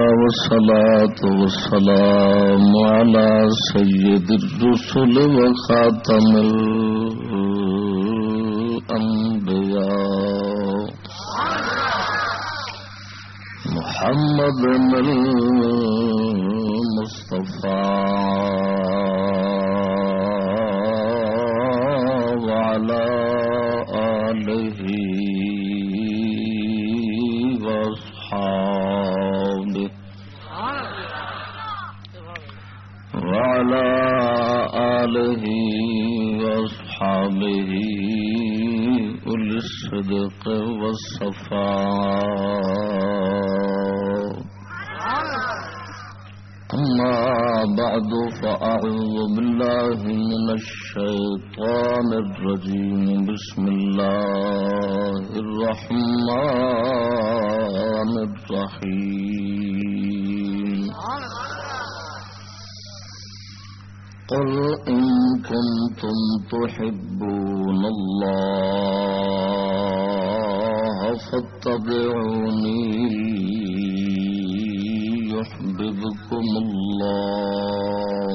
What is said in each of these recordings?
والصلاة والسلام على سيد الرسل وخاتم الأنبياء. محمد المصطفى. وعلى آله وأصحابه أولي الصدق والصفاء. أما بعد فأعوذ بالله من الشيطان الرجيم. بسم الله الرحمن الرحيم. قل إن كنتم تحبون الله فاتبعوني يحببكم الله.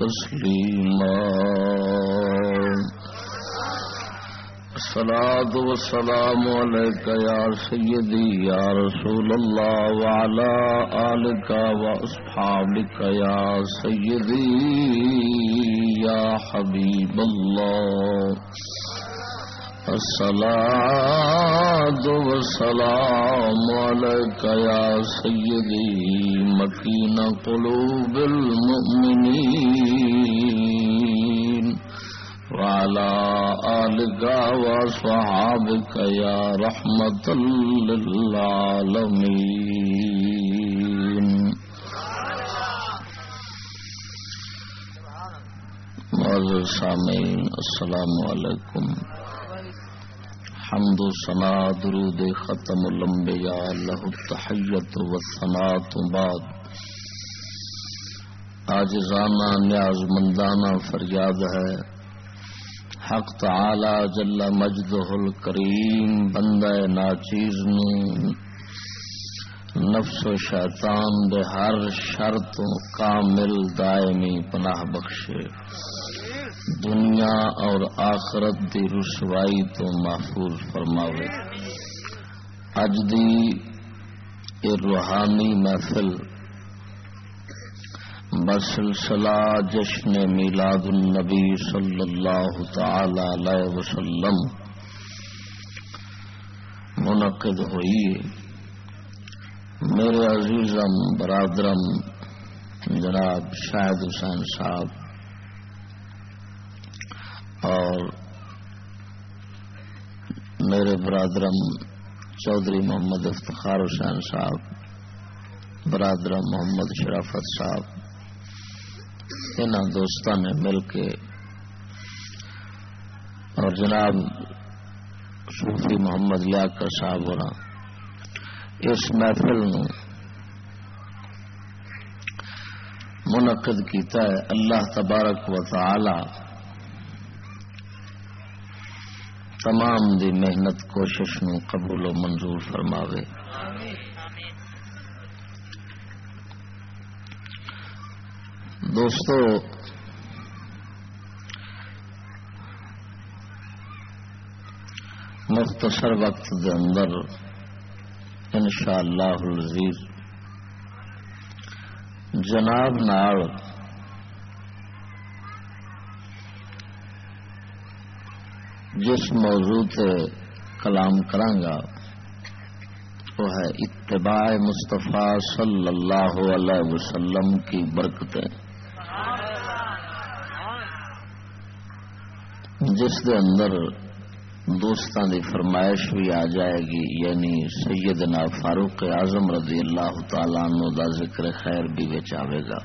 تسليما الصلاة والسلام عليك يا سيدي، يا رسول الله، وعلى آلك وأصحابك يا سيدي، يا حبيب الله. الصلاة والسلام عليك يا سيدي مكين قلوب المؤمنين وعلى آلك وصحابك يا رحمة للعالمين. معذر سامعین، السلام علیکم. حمد و ثنا درود ختم الانبیاء لہ التحیت و ثناء بعد. آجزانہ نیاز مندانہ فریاد ہے. حق تعالی جل مجدہ الکریم، بندہ ناچیز نو. نفس و شیطان دے ہر شرط کامل دائمی پناہ بخشے. دنیا اور آخرت دی رسوائی تو محفوظ فرماوے۔ اج دی اے روحانی محفل بسلسلہ جشن میلاد النبی صلی اللہ تعالی علیہ وسلم منعقد ہوئی۔ میرے عزیزم، برادرم، جناب شاہد حسین صاحب اور میرے برادرم چودھری محمد افتخار حسین صاحب برادرم محمد شرافت صاحب ان دوستوں نے مل کے اور جناب صوفی محمد لیاقت صاحب اور اس محفل نو منعقد کیتا ہے۔ اللہ تبارک و تعالی تمام دی محنت، کوشش نو قبول و منظور فرماوے۔ دوستو، مختصر وقت دے اندر انشاء اللہ العزیز، جناب نال جس موضوع تے کلام کرانگا وہ ہے اتباع مصطفیٰ صلی اللہ علیہ وسلم کی برکتیں۔ جس دے اندر دوستان دی فرمائش بھی آ جائے گی یعنی سیدنا فاروق اعظم رضی اللہ تعالی عنہ دا ذکر خیر بھی آئے گا۔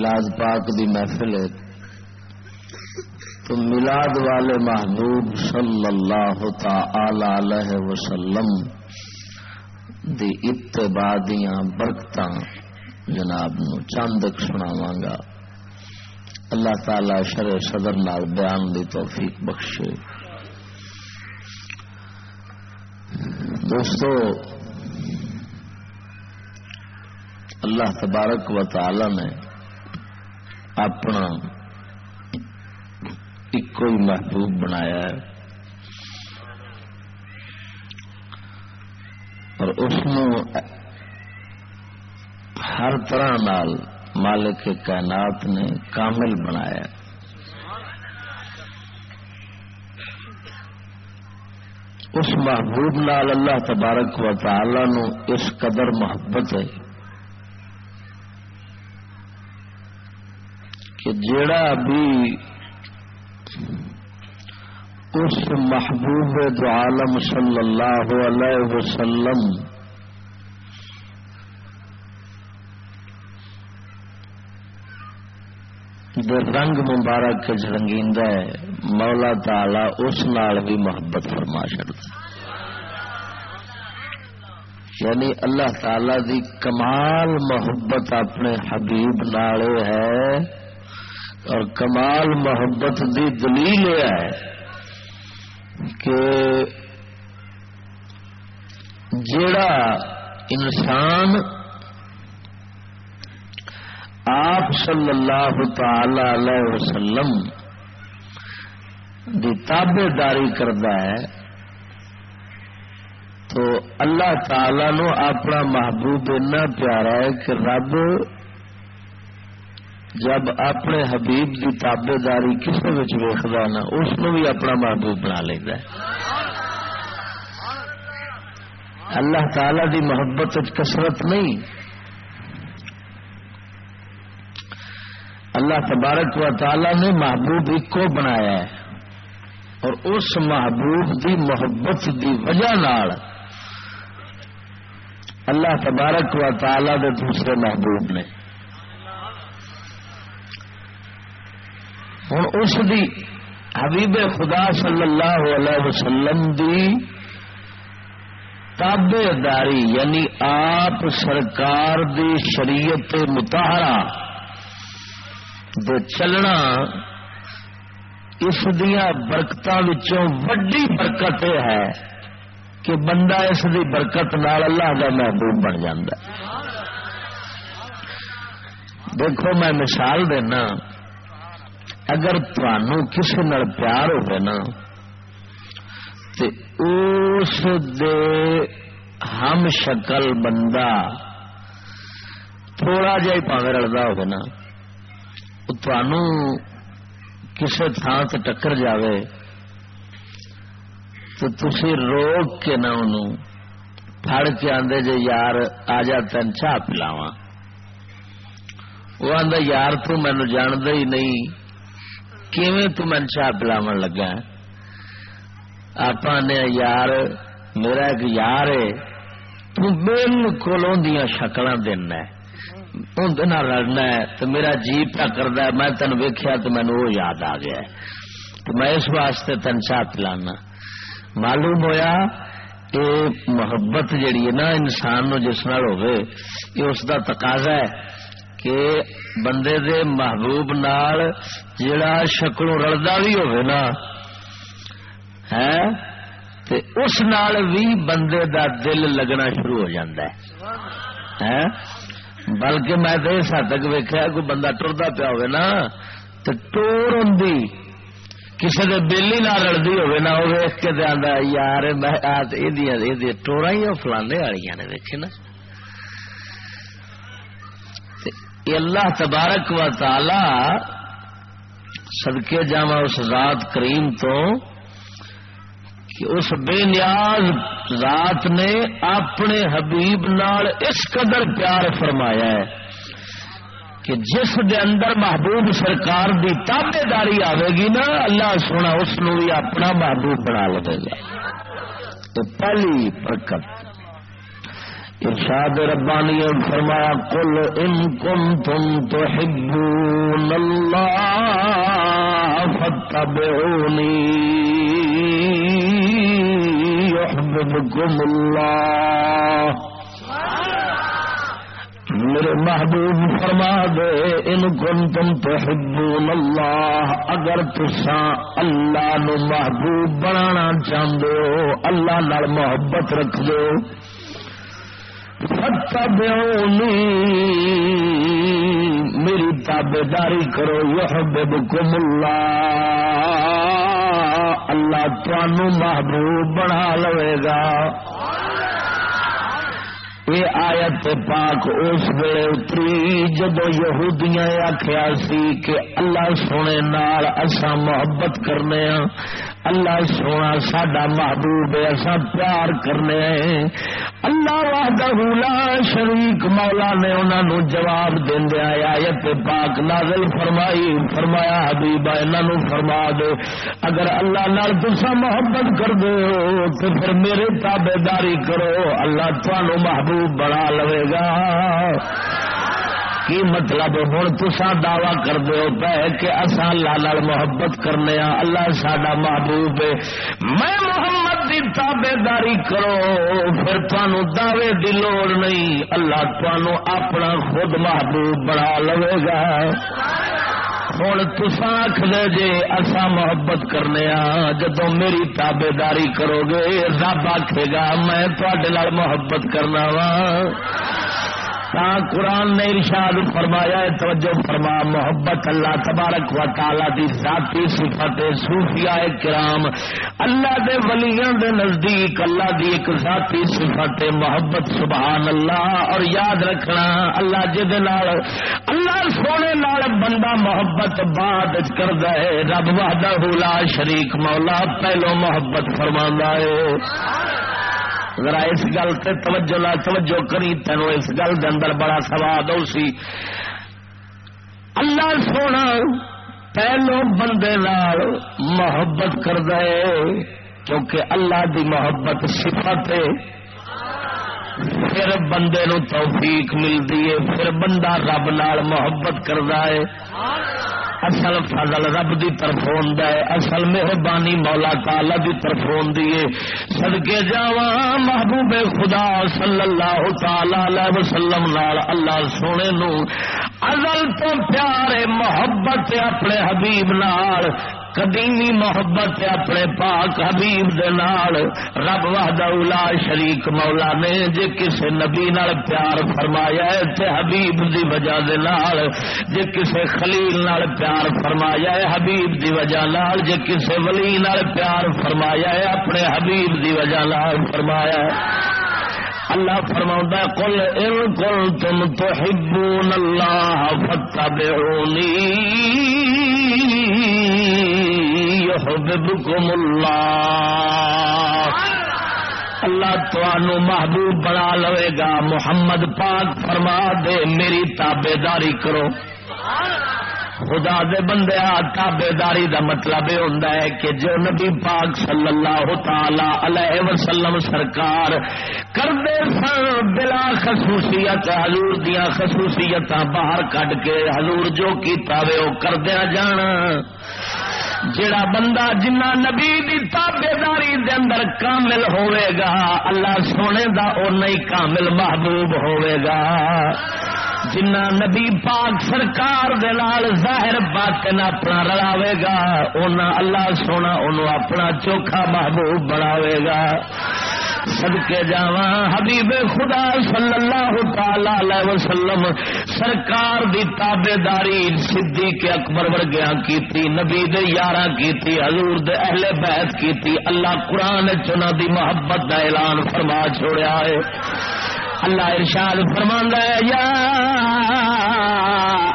ملاد پاک دی محفل ہے۔ تو ملاد والے محبوب صلی اللہ تعالی علیہ وسلم دی اتباع دیاں برکتاں جناب نو چاندک سناواں گا۔ اللہ تعالی شر صدر نال بیان دی توفیق بخشے۔ دوستو، اللہ تبارک و تعالی نے اپنا ایک ہی محبوب بنایا ہے اور اس ہر طرح نال مالک کائنات نے کامل بنایا اس محبوب نال اللہ تبارک و تعالی نو اس قدر محبت ہے کہ جڑا بھی اس محبوب دو عالم صلی اللہ علیہ وسلم دے رنگ مبارک رنگیند ہے، مولا تعالی اس نال بھی محبت فرما چڑتا یعنی اللہ تعالی دی کمال محبت اپنے حبیب نالے ہے۔ اور کمال محبت دی دلیل یہ ہے کہ جڑا انسان آپ صلی اللہ تعالی علیہ وسلم دی تابے داری کرتا ہے، تو اللہ تعالی نو اپنا محبوب اتنا پیارا ہے کہ رب جب اپنے حبیب کی تابے داری کسی ویختا نا اس بھی اپنا محبوب بنا لینا اللہ تعالی دی محبت کسرت نہیں۔ اللہ تبارک و تعالی نے محبوب ایک کو بنایا ہے۔ اور اس محبوب دی محبت دی وجہ نال اللہ تبارک و تعالی دے دوسرے محبوب نے۔ ہوں اس دی حبیب خدا صلی اللہ علیہ وسلم دی تابے داری یعنی آپ سرکار دی شریعت متحرا دے چلنا اس دیا برکتوں وڈی برکت ہے کہ بندہ اس دی برکت نال اللہ کا محبوب بن جاتا دیکھو میں مثال دینا۔ اگر تنوع کسی نال پیار ہوئے نا تو اس دے ہم شکل بندہ تھوڑا جا ہی پاوے رلتا ہوگا نا کسی تھان سے ٹکر جاوے تو تھی روک کے نہ انہوں پھڑ کے آدھے جے یار آ جا تین چاہ پلاوا وہ آدھا یار تو مینو جاند ہی نہیں کیون چاہ پلاو لگا آپ نے یار میرا ایک یار ہے بالکل اندیا شکل دینا اندر لڑنا ہے تو میرا جی پیا کرتا ہے میں تین ویخیا تو مینو وہ یاد آ گیا تو میں اس واسطے تین چاہ پلانا معلوم ہویا یہ محبت جیڑی ہے نا انسان نو جس نال ہوئے یہ اس دا تقاضا ہے کہ بندے دے محبوب نال جڑا شکلوں رلدا بھی ہوئے نا ہے تے اس نال بھی بندے دا دل لگنا شروع ہو جاندہ ہے۔ بلکہ میں تو اس حد تک ویکیا کوئی بندہ ٹرتا پیا ہوئے نا تو ٹور ہوں کسی کے بل ہی نہ رلدی ہوئے نا وہ ویک کے آدھا یار میں ٹورا ہی فلانے والی نے ویکے نا۔ یہ اللہ تبارک و تعالی سدکے جاوا اس ذات کریم تو کہ اس بے نیاز ذات نے اپنے حبیب نال اس قدر پیار فرمایا ہے کہ جس دے اندر محبوب سرکار دی تابے داری آئے گی نا، اللہ سونا اس نو بھی اپنا محبوب بنا لے گا۔ پہلی برکت۔ ارشاد ربانی فرمایا کل ان کم تم تو ہبون اللہ فتبعونی يحببكم اللہ۔ میرے محبوب فرما دے، ان کن تم تو اللہ، اگر تسا اللہ نو محبوب بنانا چاہتے ہو، اللہ نال محبت رکھ دو میری تابے داری کرو، یحببکم اللہ۔ اللہ تنوع محبوب بنا لوے گا یہ آیت پاک اس ویلے اتری، جدو یہودیاں آخیا سی کہ اللہ سونے نال اسا محبت کرنے ہاں اللہ سونا ساڈا محبوب ہے اصا پیار کرنے اللہ وحدہ لا شریک مولا نے انہوں نے جواب دیا آیت پاک نازل فرمائی، فرمایا حبیب انہوں فرما دو اگر اللہ نال تسا محبت کر دو تو پھر میرے تابے داری کرو، اللہ تمہوں محبوب بنا لوے گا۔ کی مطلب ہوں تسا دعوی کر دو پہ کہ اصا اللہ محبت کرنے ہاں، اللہ سڈا محبوب ہے۔ میں محمد کی تابے داری کرو، پھر تمہوں دعوے کی لوڑ نہیں، اللہ تمہوں اپنا خود محبوب بنا لو گا۔ ہوں تسا آخر جے اصا محبت کرنے ہاں، جدو میری تابے داری کرو گے، رب آخے گا، میں تھوڑے محبت کرنا وا تا قرآن نے ارشاد فرمایا ہے، توجہ فرما، محبت اللہ تبارک و تعالی دی ذاتی صفت صوفیاء کرام، اللہ دے ولیاں دے نزدیک اللہ دی ایک ذاتی صفت محبت، سبحان اللہ، اور یاد رکھنا اللہ جے نال، اللہ سونے نال بندہ محبت بعد کر دے رب وحدہ لا شریک مولا، پہلو محبت فرما ہے۔ ذرا اس گل توجہ لا توجہ کری، تینو اس گل دے اندر بڑا سواد سی۔ اللہ سونا پہلو بندے نال محبت کر دے کیونکہ اللہ دی محبت صفت ہے۔ پھر بندے نو توفیق ملتی ہے، پھر بندہ رب نال محبت کرتا ہے۔ اصل فضل رب دی طرف ہوندا ہے، اصل مہربانی مولا تعالی دی طرف ہوندی ہے۔ صدقے جاواں محبوب خدا صلی اللہ تعالی علیہ وسلم نال اللہ سونے نو، ازل تو پیارے محبت اپنے حبیب نال قدیمی محبت اپنے پاک حبیب دے نال۔ رب وحدہ اولا شریک مولا نے جے کسے نبی نال پیار فرمایا ہے، تے حبیب دی وجہ دے نال۔ جے کسے خلیل نال پیار فرمایا ہے، حبیب دی وجہ نال۔ جے کسے ولی نال پیار فرمایا ہے، اپنے حبیب دی وجہ نال فرمایا ہے۔ اللہ فرما کل ان کل تم تو ہبون اللہ فتبعونی يحببكم اللہ اللہ تو محبوب بنا لوے گا۔ محمد پاک فرما دے، میری تابے داری کرو۔ خدا دے بندے تابے داری دا مطلب یہ ہوتا ہے کہ جو نبی پاک صلی اللہ تعالی علیہ وسلم سرکار کرتے سن، بلا خصوصیت، حضور دیا خصوصیت باہر کڈ کے، حضور جو کیتا وے وہ کردیا جانا جڑا بندہ جنہ نبی دی تابے داری دے اندر کامل ہوئے گا، اللہ سونے دا او نہیں کامل محبوب ہوئے گا۔ جنا نبی پاک سرکار دے نال ظاہر باطن اپنا رلاوے گا اونا اللہ سونا انہوں اپنا چوکھا محبوب بناوے گا۔ سدکے جا حبیب خدا صلی اللہ تعالی وسلم، سرکار دی تابے داری سدھی کے اکبر ورگیا کی نبی دے یارہ کی حضور دے اہل بیت کی اللہ قرآن چنا دی محبت دا اعلان فرما چھوڑیا ہے۔ اللہ ارشاد فرماندا ہے، یا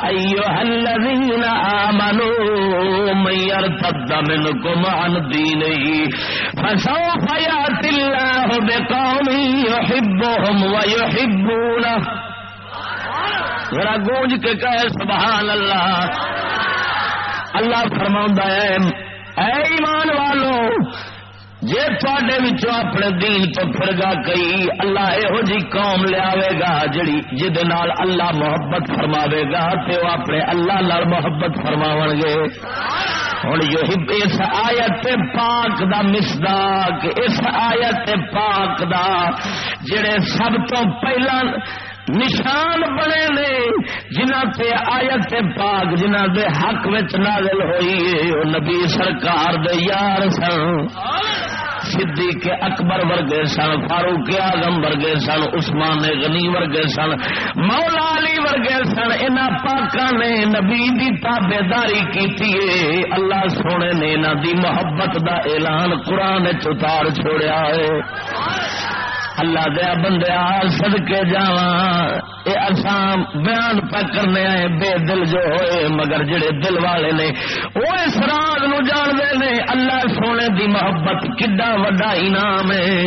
ایها الذين امنوا من يرتد منكم عن دينه فسوف ياتي الله بقوم يحبهم ويحبونه ذرا گونج کے کہے، سبحان اللہ۔ اللہ فرما ہے، اے ایمان والو جی تے اپنے دین تو پھر گا کئی، اللہ یہو جی قوم لیا گا جڑی جہد اللہ محبت فرماوے گا تو وہ اپنے اللہ نال محبت فرماو گے۔ ہوں اس آیت پاک دا مسداق اس آیت پاک دا جڑے سب تو پہلا نشان بنے نے، جنہ تے آیت پاک، جنہ دے حق وچ نازل ہوئی ہے نبی سرکار دے یار سن۔ صدیق اکبر ورگے سن، فاروق آزم ورگے سن، عثمان غنی ورگے سن، مولا علی ورگے سن ان پاکا نے نبی دی تابے داری کی اللہ سونے نے انہوں دی محبت دا اعلان قرآن چتار چھوڑیا ہے۔ اللہ دیا بندیا سد کے جا اسام بیان پہ کرنے آئے، بے دل جو ہوئے، مگر جڑے دل والے نے، وہ اس راز نو جانتے نے، اللہ سونے دی محبت کڈا وڈا انعام ہے۔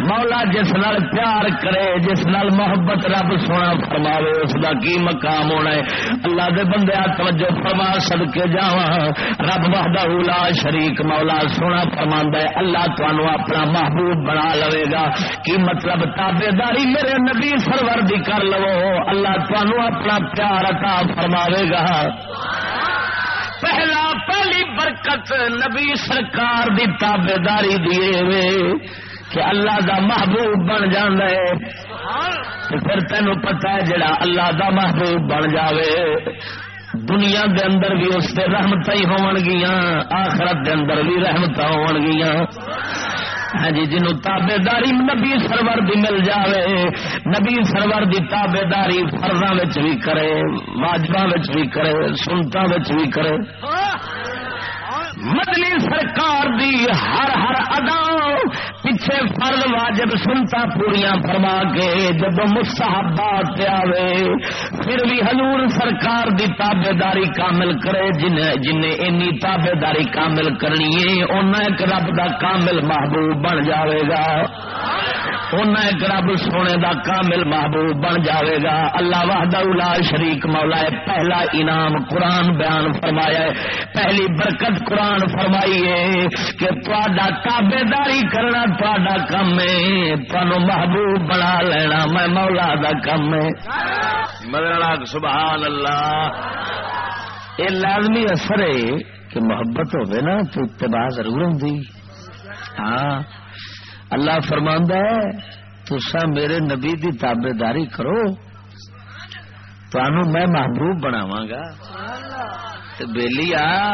مولا جس نال پیار کرے، جس نال محبت رب سونا فرماوے، اس دا کی مقام ہونا ہے؟ اللہ دے بندے توجہ فرما سد کے جا رب وحدہ لا شریک مولا سونا فرما ہے، اللہ تنوع اپنا محبوب بنا لوے گا۔ کی مطلب؟ تابے داری میرے نبی سرور دی کر لو۔ اللہ تنوع اپنا پیار عطا فرماوے گا۔ پہلا، پہلی برکت نبی سرکار دی تابے داری دیے کہ اللہ دا محبوب بن جانا ہے۔ پھر تینوں پتا ہے جڑا اللہ دا محبوب بن جاوے دنیا دے اندر بھی اس سے رحمت ہی ہون آخرت دے اندر بھی رحمت ہون ہاں جی جنوں تابے داری نبی سرور دی مل جاوے نبی سرور دی تابے داری فرضاں وچ بھی کرے واجباں وچ بھی کرے سنتاں وچ بھی کرے۔ مدنی سرکار دی ہر ہر ادا۔ پیچھے فرض واجب سنتا پوریا فرما کے جب مستحبات آوے، پھر بھی حضور سرکار دی تابے داری کامل کرے، جن جن اینی تابے داری کامل کرنی ہے ایک رب دا کامل محبوب بن جاوے گا۔ اُن ایک رب سونے دا کامل محبوب بن جاوے گا۔ اللہ وحدہ شریک مولا ہے۔ پہلا انعام قرآن بیان فرمایا ہے۔ پہلی برکت قرآن فرمائی ہے کہ تھوڑا تابے داری کرنا تا کم ہے۔ تمہوں محبوب بنا لینا میں مولا دا کم ہے۔ مدر سبحان اللہ، یہ لازمی اثر ہے کہ محبت ہوگی نا تو اتباع ضرور ہوں ہاں۔ اللہ فرماندہ ہے تسا میرے نبی دی تابے داری کرو تو میں محبوب بناوا گا۔ بےلی آ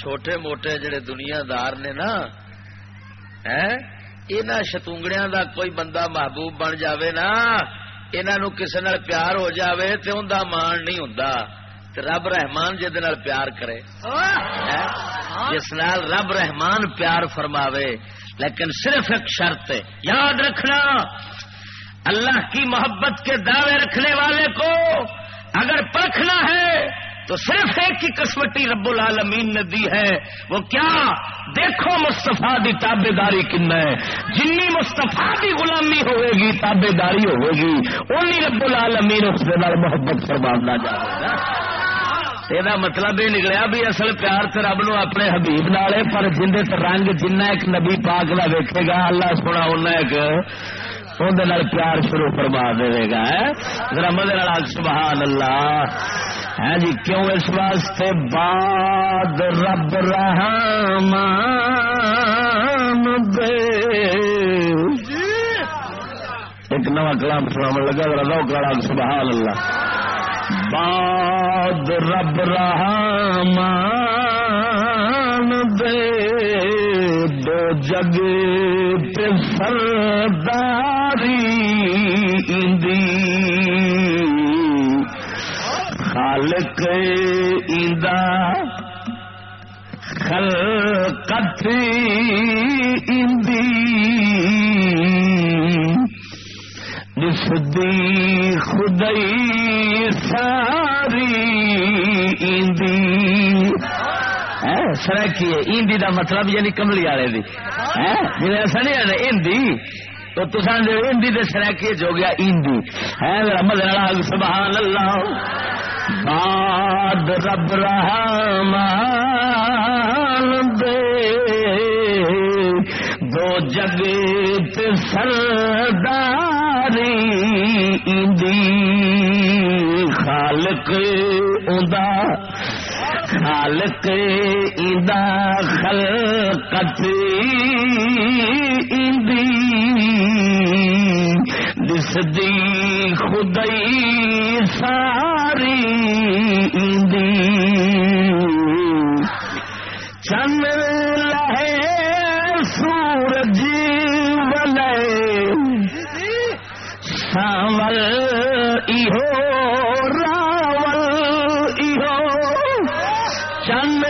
چھوٹے موٹے جڑے دنیا دار نے نا ان شتونگڑیا دا کوئی بندہ محبوب بن جاوے نا انہوں کسی پیار ہو جاوے تو ان مان نہیں ہوں رب رحمان جہد پیار کرے۔ جس نال رب رحمان پیار فرماوے لیکن صرف ایک شرط ہے۔ یاد رکھنا اللہ کی محبت کے دعوے رکھنے والے کو اگر پرکھنا ہے تو صرف ایک ہی کسوٹی رب العالمین نے دی ہے۔ وہ کیا؟ دیکھو مستفا دی تابے داری کن ہے۔ جنی مستفا دی غلامی ہوئے گی تابے داری ہوئے گی انہیں رب العالمین اس کے محبت فرمانا جائے گا۔ یہ مطلب یہ نکلیا بھی اصل پیار تو رب نو اپنے حبیب نالے پر جن رنگ جنہ ایک نبی پاک کا ویکے گا اللہ سونا ان ایک اندر پیار شروع فرما دے گا رمد سبحان اللہ ہے جی کیوں اس واسطے باد رب رحمان دے ایک نواں کلام سنا لگا ذرا لو سبحان اللہ باد رب رحمان دے دو جگ پہ سرداری اندی خالق ایندا خلقت ایندی اندی نسدی خدائی ساری ایندی. ہاں، سرکی ہے ایندی دا مطلب یعنی کملی والے دی. جی ایسا نہیں ایندی. تو تصا ہندی دے سرکی ہو گیا ہندی ہے ہاں، میرا مدد سبحان اللہ. باد رب رحمان دے. دو جگت سرداری دی خالق ادا خالق ادا خلقت دی دس دی خدائی ساری دی چند لہے ساول ایہو راول ایہو چند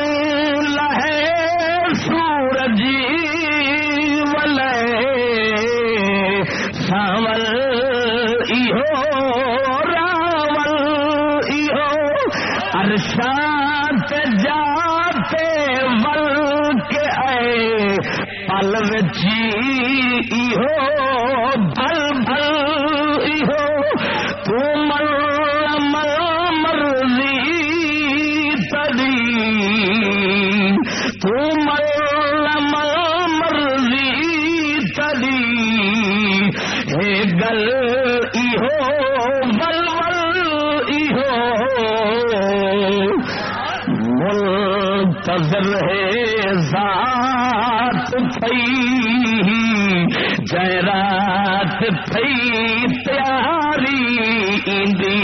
منتظر ہے ذات تھئی۔ جیرات پھئی تیاری دی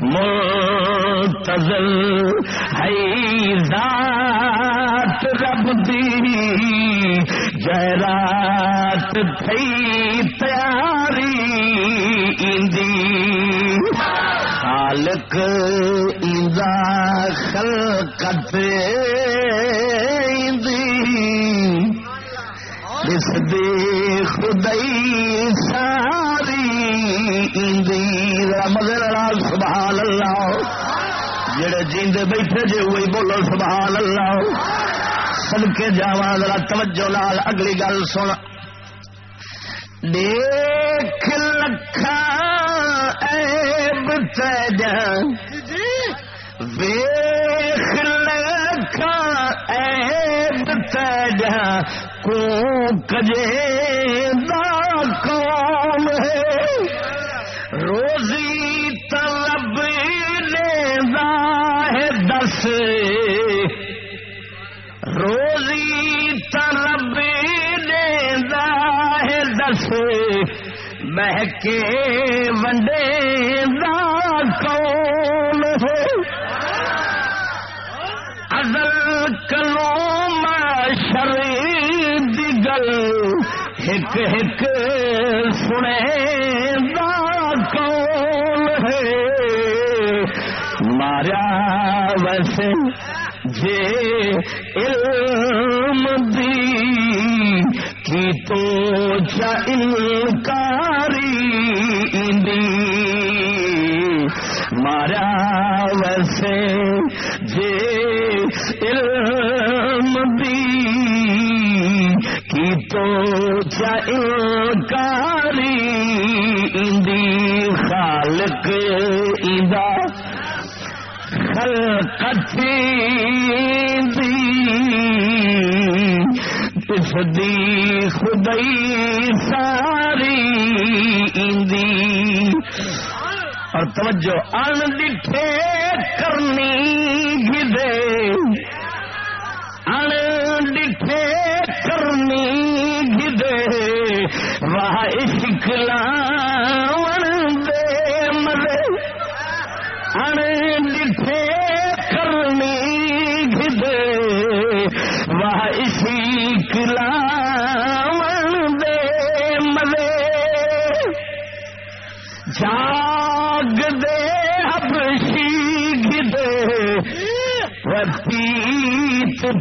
منتظر جیندے بیٹھے جے ہوئی بولو سبحان اللہ۔ سن کے جاوا ذرا توجہ لال اگلی گل سن۔ دیکھ سے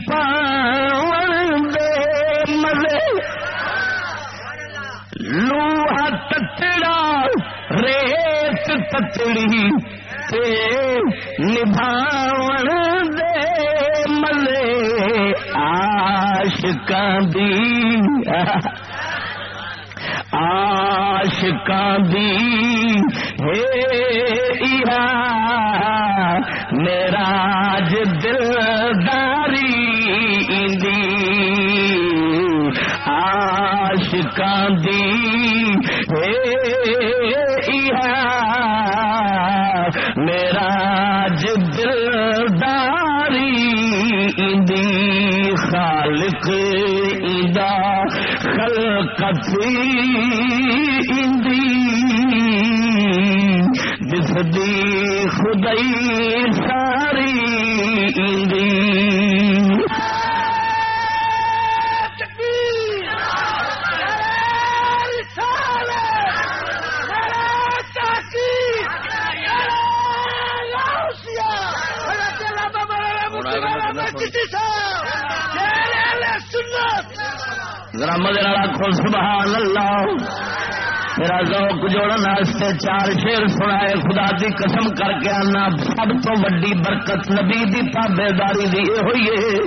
پاون دے مزے لوہا تتڑا، ریت تتڑی، تے نبھاون دے مزے عاشقاں دی دی، ہے میرا دلداری دی میرا دلداری دی خالق ادا خلقتی جس دی خدائی ذرا مدر آخو سبحان اللہ میرا ذوق جوڑن چار شیر سنائے، خدا دی قسم کر کے آنا، سب تو وڈی برکت نبی دی تابے داری دی ہوئی ہے۔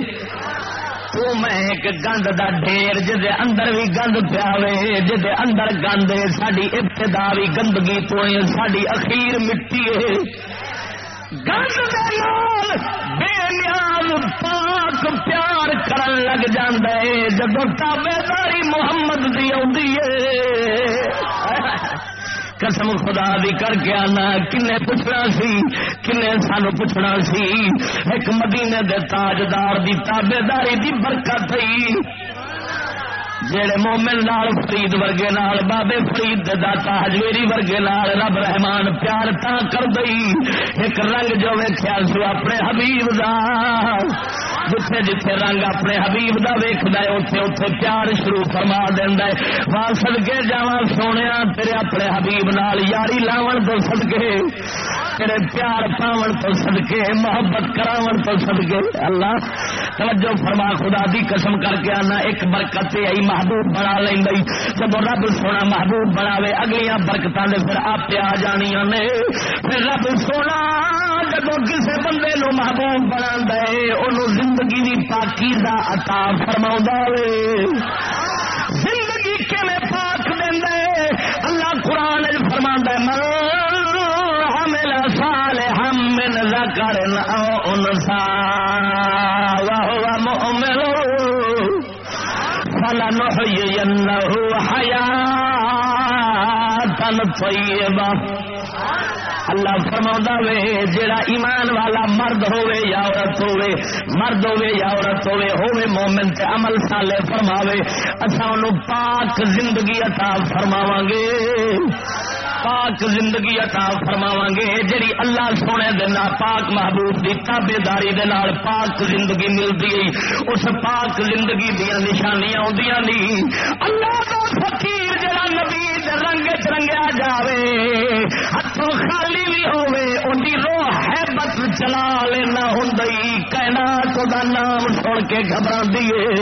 تو میں ایک گند دا ڈھیر، جدے اندر بھی گند پیاوے، جدے اندر گند ساری ابتدا بھی گندگی تو ساری اخیر مٹی ہے۔ گند بے نیاز پاک پیار کرن لگ جاندے جب تابے داری محمد دی آدھی ہے قسم خدا بھی کر کے آنا کن پوچھنا سی کن سانو پوچھنا سی۔ ایک مدینے دے تاجدار دی تابے داری دی برکت تھی۔ جڑے مومن لال فرید ورگے نال، بابے فرید داتا ہجویری ورگے نال، رب رحمان پیار تا کر دئی۔ ایک رنگ جو ویکیا سو اپنے حبیب دا۔ جتھے جتھے رنگ اپنے حبیب دا ویکد اتے اتے پیار شروع فرما دینا وال سدکے جا سونے تیرے اپنے حبیب نال یاری لاون تو سدکے تیرے پیار پاون تو سدکے محبت کراون تو سدکے اللہ، توجہ فرما، خدا دی قسم کر کے آنا، ایک برکت آئی محبوب بنا لیں جب رب سونا محبوب بناوے، اگلیاں برکتاں دے پھر آپ آ جانیاں نے۔ پھر رب سونا جب کسی بندے نو محبوب بنا دے ان زندگی دی پاکی دا عطا فرما زندگی کیویں پاک دے اللہ قرآن فرما من حمل من او انسا وهو مؤمن فلنحيينه حياة طيبة۔ اللہ فرما وے، جیڑا ایمان والا مرد ہوے یا عورت ہوے مرد ہوے یا عورت ہوے ہوے مومن تے عمل سالے فرماوے اچھا انہوں پاک زندگی عطا فرماواں گے۔ پاک زندگی عطا فرماواں گے جڑی اللہ سونے دے نا پاک محبوب دی تابے داری دے نال پاک زندگی ملتی ہے اس پاک زندگی دیا نشانیاں ہوندیاں نہیں اللہ دا فقیر جڑا نبی دے رنگ چ رنگیا جاوے ہاتھوں خالی بھی ہوے اونی روح ہے بت چلا لینا ہوں کہنا تو دا نام سن کے گھبراندی ہے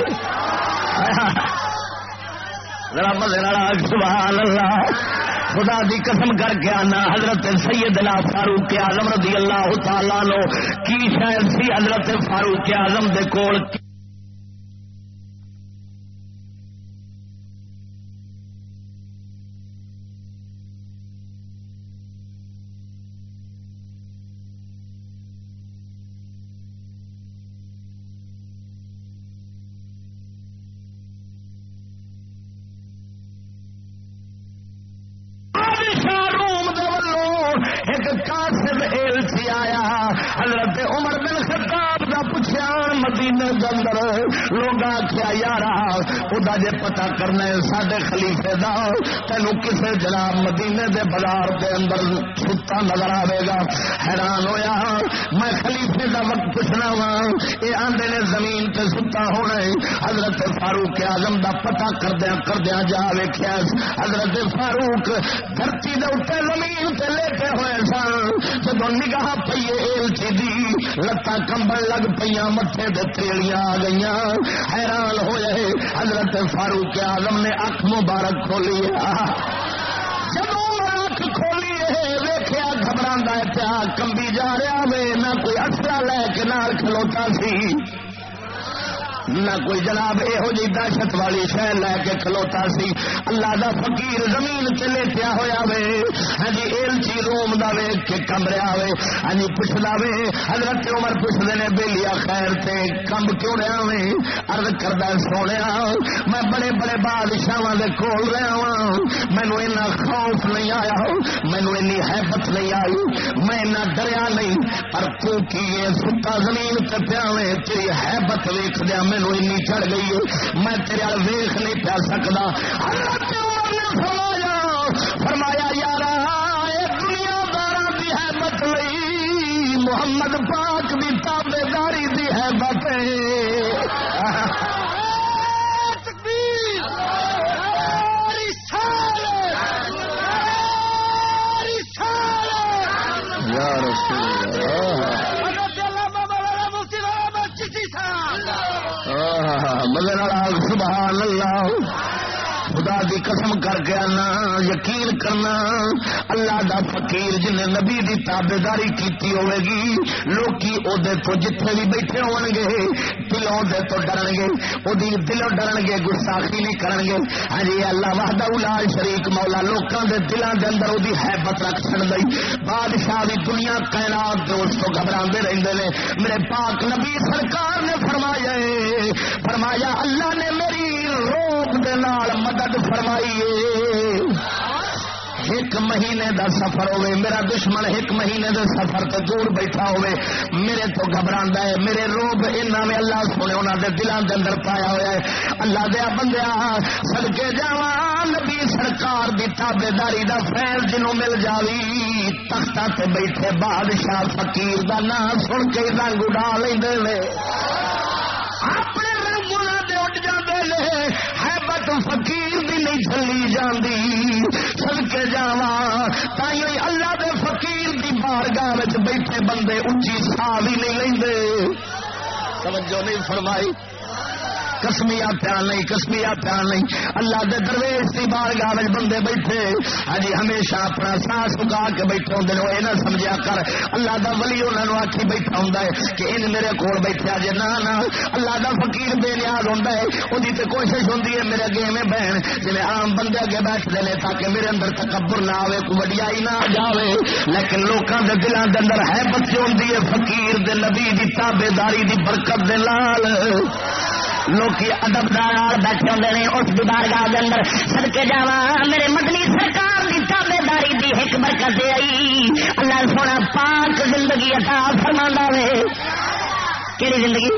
گھبرا دیے سبحان اللہ۔ خدا دی قسم کر کے آنا، حضرت سیدنا فاروق اعظم رضی اللہ تعالی لو کی شاید سی حضرت فاروق اعظم دے کول؟ ادا جے پتا کرنا ہے سڈے خلیفے دا، تینو کسے جناب مدینے دے بازار دے اندر ستا نظر آئے گا۔ حیران ہویا۔ میں خلیفے دا وقت پوچھنا وا یہ آدھے نے زمین تے ستا ہونا حضرت فاروق آزم دا پتا کردیا کردیا جا ویخیا حضرت فاروق دھرتی دے اتنے زمین تے لیٹے ہوئے سن۔ جب نگاہ پیے دی لتا کمبل لگ پہ متے تریڑیاں آ گئی حیران ہوئے۔ حضرت فاروق آزم نے اک مبارک کھولی جب اکھ کھولی ویخیا گھبرا پیا کمبی جا رہا وے، نہ کوئی اصلا لے کے نال کھلوتا سی۔ نہ کوئی جناب یہو جی دہشت والی شہر لے کے کھلوتا سی۔ اللہ دا فقیر زمین چلے پیا ہوا وے۔ ہاں جی ایلچی روم دا وے کہ کمریا وے۔ ہاں جی پوچھتا وے، حضرت عمر پوچھتے نے بےلیا خیر تے کم کیوں رہا وے؟ ارد کردہ سونے میں بڑے بڑے بادشاہ دے کول رہا وا مینو اینا خوف نہیں آیا مینو اینی حیبت نہیں آئی۔ میں اینا ڈریا نہیں، پر تو کی ستا زمین تے پیا وے، تیری حیبت ویخ دیا مینو این چڑھ گئی ہے۔ میں تیرے ویخ نہیں پیا سکتا فرمایا۔ فرمایا یار دنیا دار کی ہے لئی محمد پاک کی تابے داری کی بتیں مگر سبحان اللہ۔ دی قسم کر کے آنا، یقین کرنا۔ اللہ دا فقیر جن نبی دی تابے داری کی ہوے گی، لوکی او دے تو جتنے بھی بیٹھے ہون گے دلوں دے تو ڈرن گے او دی دلوں ڈرن گے گستاخی نہیں کرن گے ہاں جی اللہ وحدہ اولاد شریک مولا، لوکاں دے دلاں دے اندر او دی حیبت رکھ چھڑ گئی بادشاہ دی دنیا کائنات دوستو گھبراندے رہندے نے۔ میرے پاک نبی سرکار نے فرمایا فرمایا اللہ نے میری روح روپ دے نال مدد فرمائیے۔ ایک مہینے دا سفر ہوے میرا دشمن ایک مہینے دے سفر تو دور بیٹھا ہوے میرے تو گھبرا ہے، میرے روب انہوں نے اللہ سونے انہوں دے دلان دے اندر پایا ہوا ہے۔ اللہ دیا بندیا سڑکے جا نبی سرکار دی تابے داری دا فیل جنوں مل جاوی۔ تختہ تے بیٹھے بادشاہ فقیر دا نام سن کے رنگ اڈا لیں اپنے ہے بت نہیں چلی جاندی چل کے جاوا تھی اللہ دے فقیر دی بارگاہ بیٹھے بندے اچھی سا بھی نہیں لے توجہ نہیں فرمائی۔ کسمیا پیان نہیں، کسمیا پیان نہیں۔ اللہ دے درویش کی بار گاہ بندے بیٹھے۔ ہاں جی، ہمیشہ اپنا سا سکا کے بیٹھے ہوں وہ نہ سمجھا کر۔ اللہ دا ولی انہوں نے آخی بیٹھا ہوں کہ ان میرے کول بیٹھا جی نہ اللہ دا فقیر بے نیاز ہوں وہی تو کوشش ہوں میرے اگے میں بہن جی آم بندے اگے بیٹھتے ہیں تاکہ میرے اندر تکبر نہ آئے کوئی وڈیائی نہ آ جائے لیکن لوگوں کے دلوں کے اندر ہے بچے ہوں فقیر دے نبی دی تابے داری دی برکت دے لال لوکی ادب دار بیٹھے ہوتے ہیں اس دیوار گاہ کے اندر سڑکے جا میرے مدنی سرکار کی تابے داری کی ایک برکت آئی۔ اللہ سونا پاک زندگی اٹھا فرما وے۔ کہڑی زندگی؟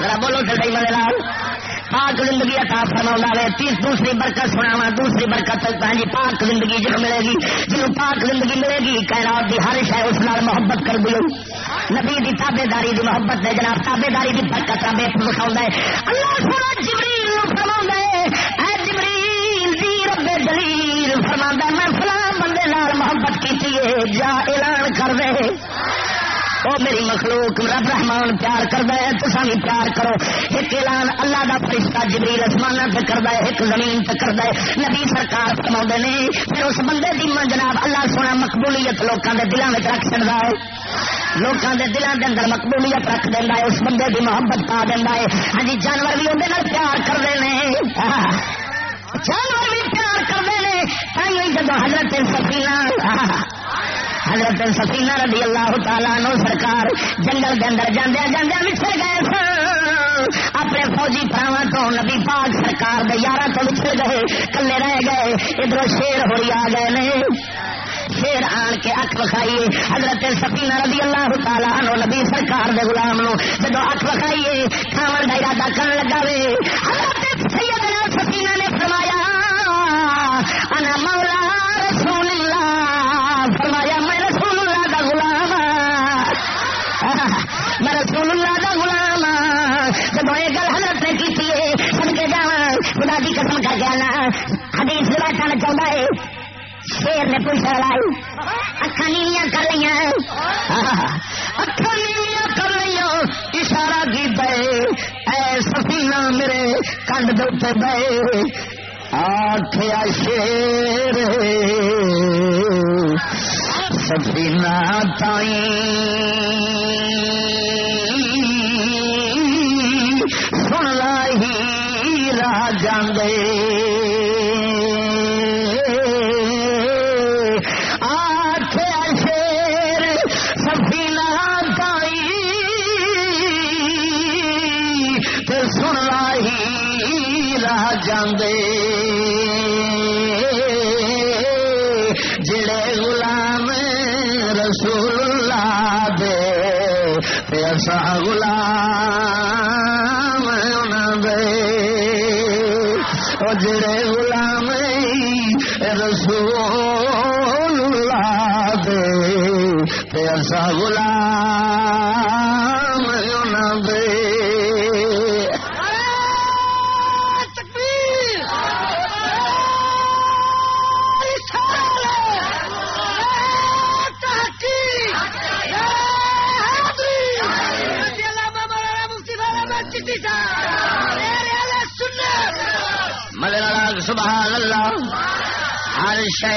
ذرا بولو چل ملے مدد پاک زندگی عطا فرما ہے تیس دوسری برکت سنا دوسری برکت جی پاک زندگی جن ملے گی جن پاک زندگی ملے گی کائنات کی ہر شہ اس نال محبت کر دو نبی دی تابے داری دی محبت ہے جناب تابے داری دی برکت رب دکھاؤں ہے۔ اللہ سونا جبریل فرما ہے، اے جبریل، دی رب دلیل فرما میں فلاں بندے نال محبت کی جا اعلان کر دے۔ او میری مخلوق، رب رحمان پیار کرتا ہے تو بھی پیار کرو۔ ایک اعلان اللہ دا فرشتہ جبریل اسمان پہ کرتا ہے، ایک زمین پہ کرتا ہے۔ نبی سرکار فرما نے، پھر اس بندے کی جناب اللہ سونا مقبولیت لوگوں کے دلوں میں رکھ چڑھتا ہے۔ لوگوں کے دلوں کے اندر مقبولیت رکھ دینا ہے، اس بندے کی محبت پا دینا ہے۔ ہاں جی جانور بھی اندر پیار کرتے ہیں جانور بھی پیار کرتے ہیں جب حضرت سفینہ حضرت سفینہ رضی اللہ تعالیٰ نو سرکار جنگل کے اندر جاندیا جاندیا بچھڑ گئے سن۔ اپنے فوجی پراوا تو نبی پاک سرکار دے یارہ تو بچھڑ گئے، کلے رہ گئے، ادھر شیر ہوئی آ گئے نے۔ شیر آن کے اک وکھائیے، حضرت سفینہ رضی اللہ تعالیٰ نو نبی سرکار دے غلام نو۔ جب اک وکھائیے کھاون کا ارادہ کرن لگا وے۔ حضرت سیدنا سفینہ نے فرمایا، انا مولا حدیث روایت چاہتا ہے۔ شیر نے پوچھا لائی اکھا نیویاں کر لیا اکھا نیویاں کر لیا اشارہ کی بے اے سفینہ میرے کنڈ دے بے آخیا شیر۔ سفینہ تائیں۔ سن لا جاندے۔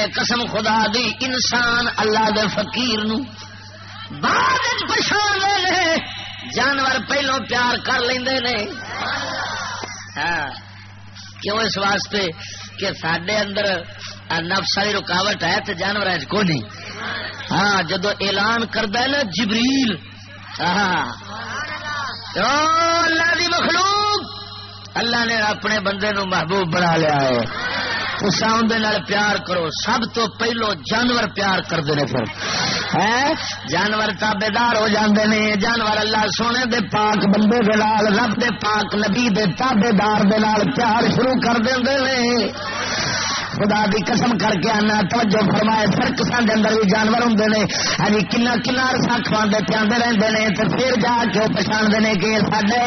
قسم خدا دی، انسان اللہ دے فقیر نو۔ بعد پچھان لے جانور پہلو پیار کر لیندے نے۔ ہاں کیوں اس واسطے کہ سڈے اندر نفس والی رکاوٹ ہے تو جانور کو نہیں۔ ہاں جدو اعلان کرد نا جبریل ہاں۔ اللہ دی مخلوق، اللہ نے اپنے بندے نو محبوب بنا لیا ہے۔ پیار کرو۔ سب تو پہلو جانور پیار کرتے ہیں پھر۔ جانور تابے دار ہو جاندے نے۔ جانور اللہ سونے دے پاک بندے دے لال رب دے پاک نبی دے تابے دار دے لال پیار شروع کر دیں خدا دی قسم کر کے آنا توجہ فرمائے، سرکساں دے اندر بھی جانور ہوں نے۔ ہاں جی، کنا کنا رسا کھواندے پیاندے رہندے نے۔ تے پھر جا کے وہ پچھاندے نے کہ ساڈے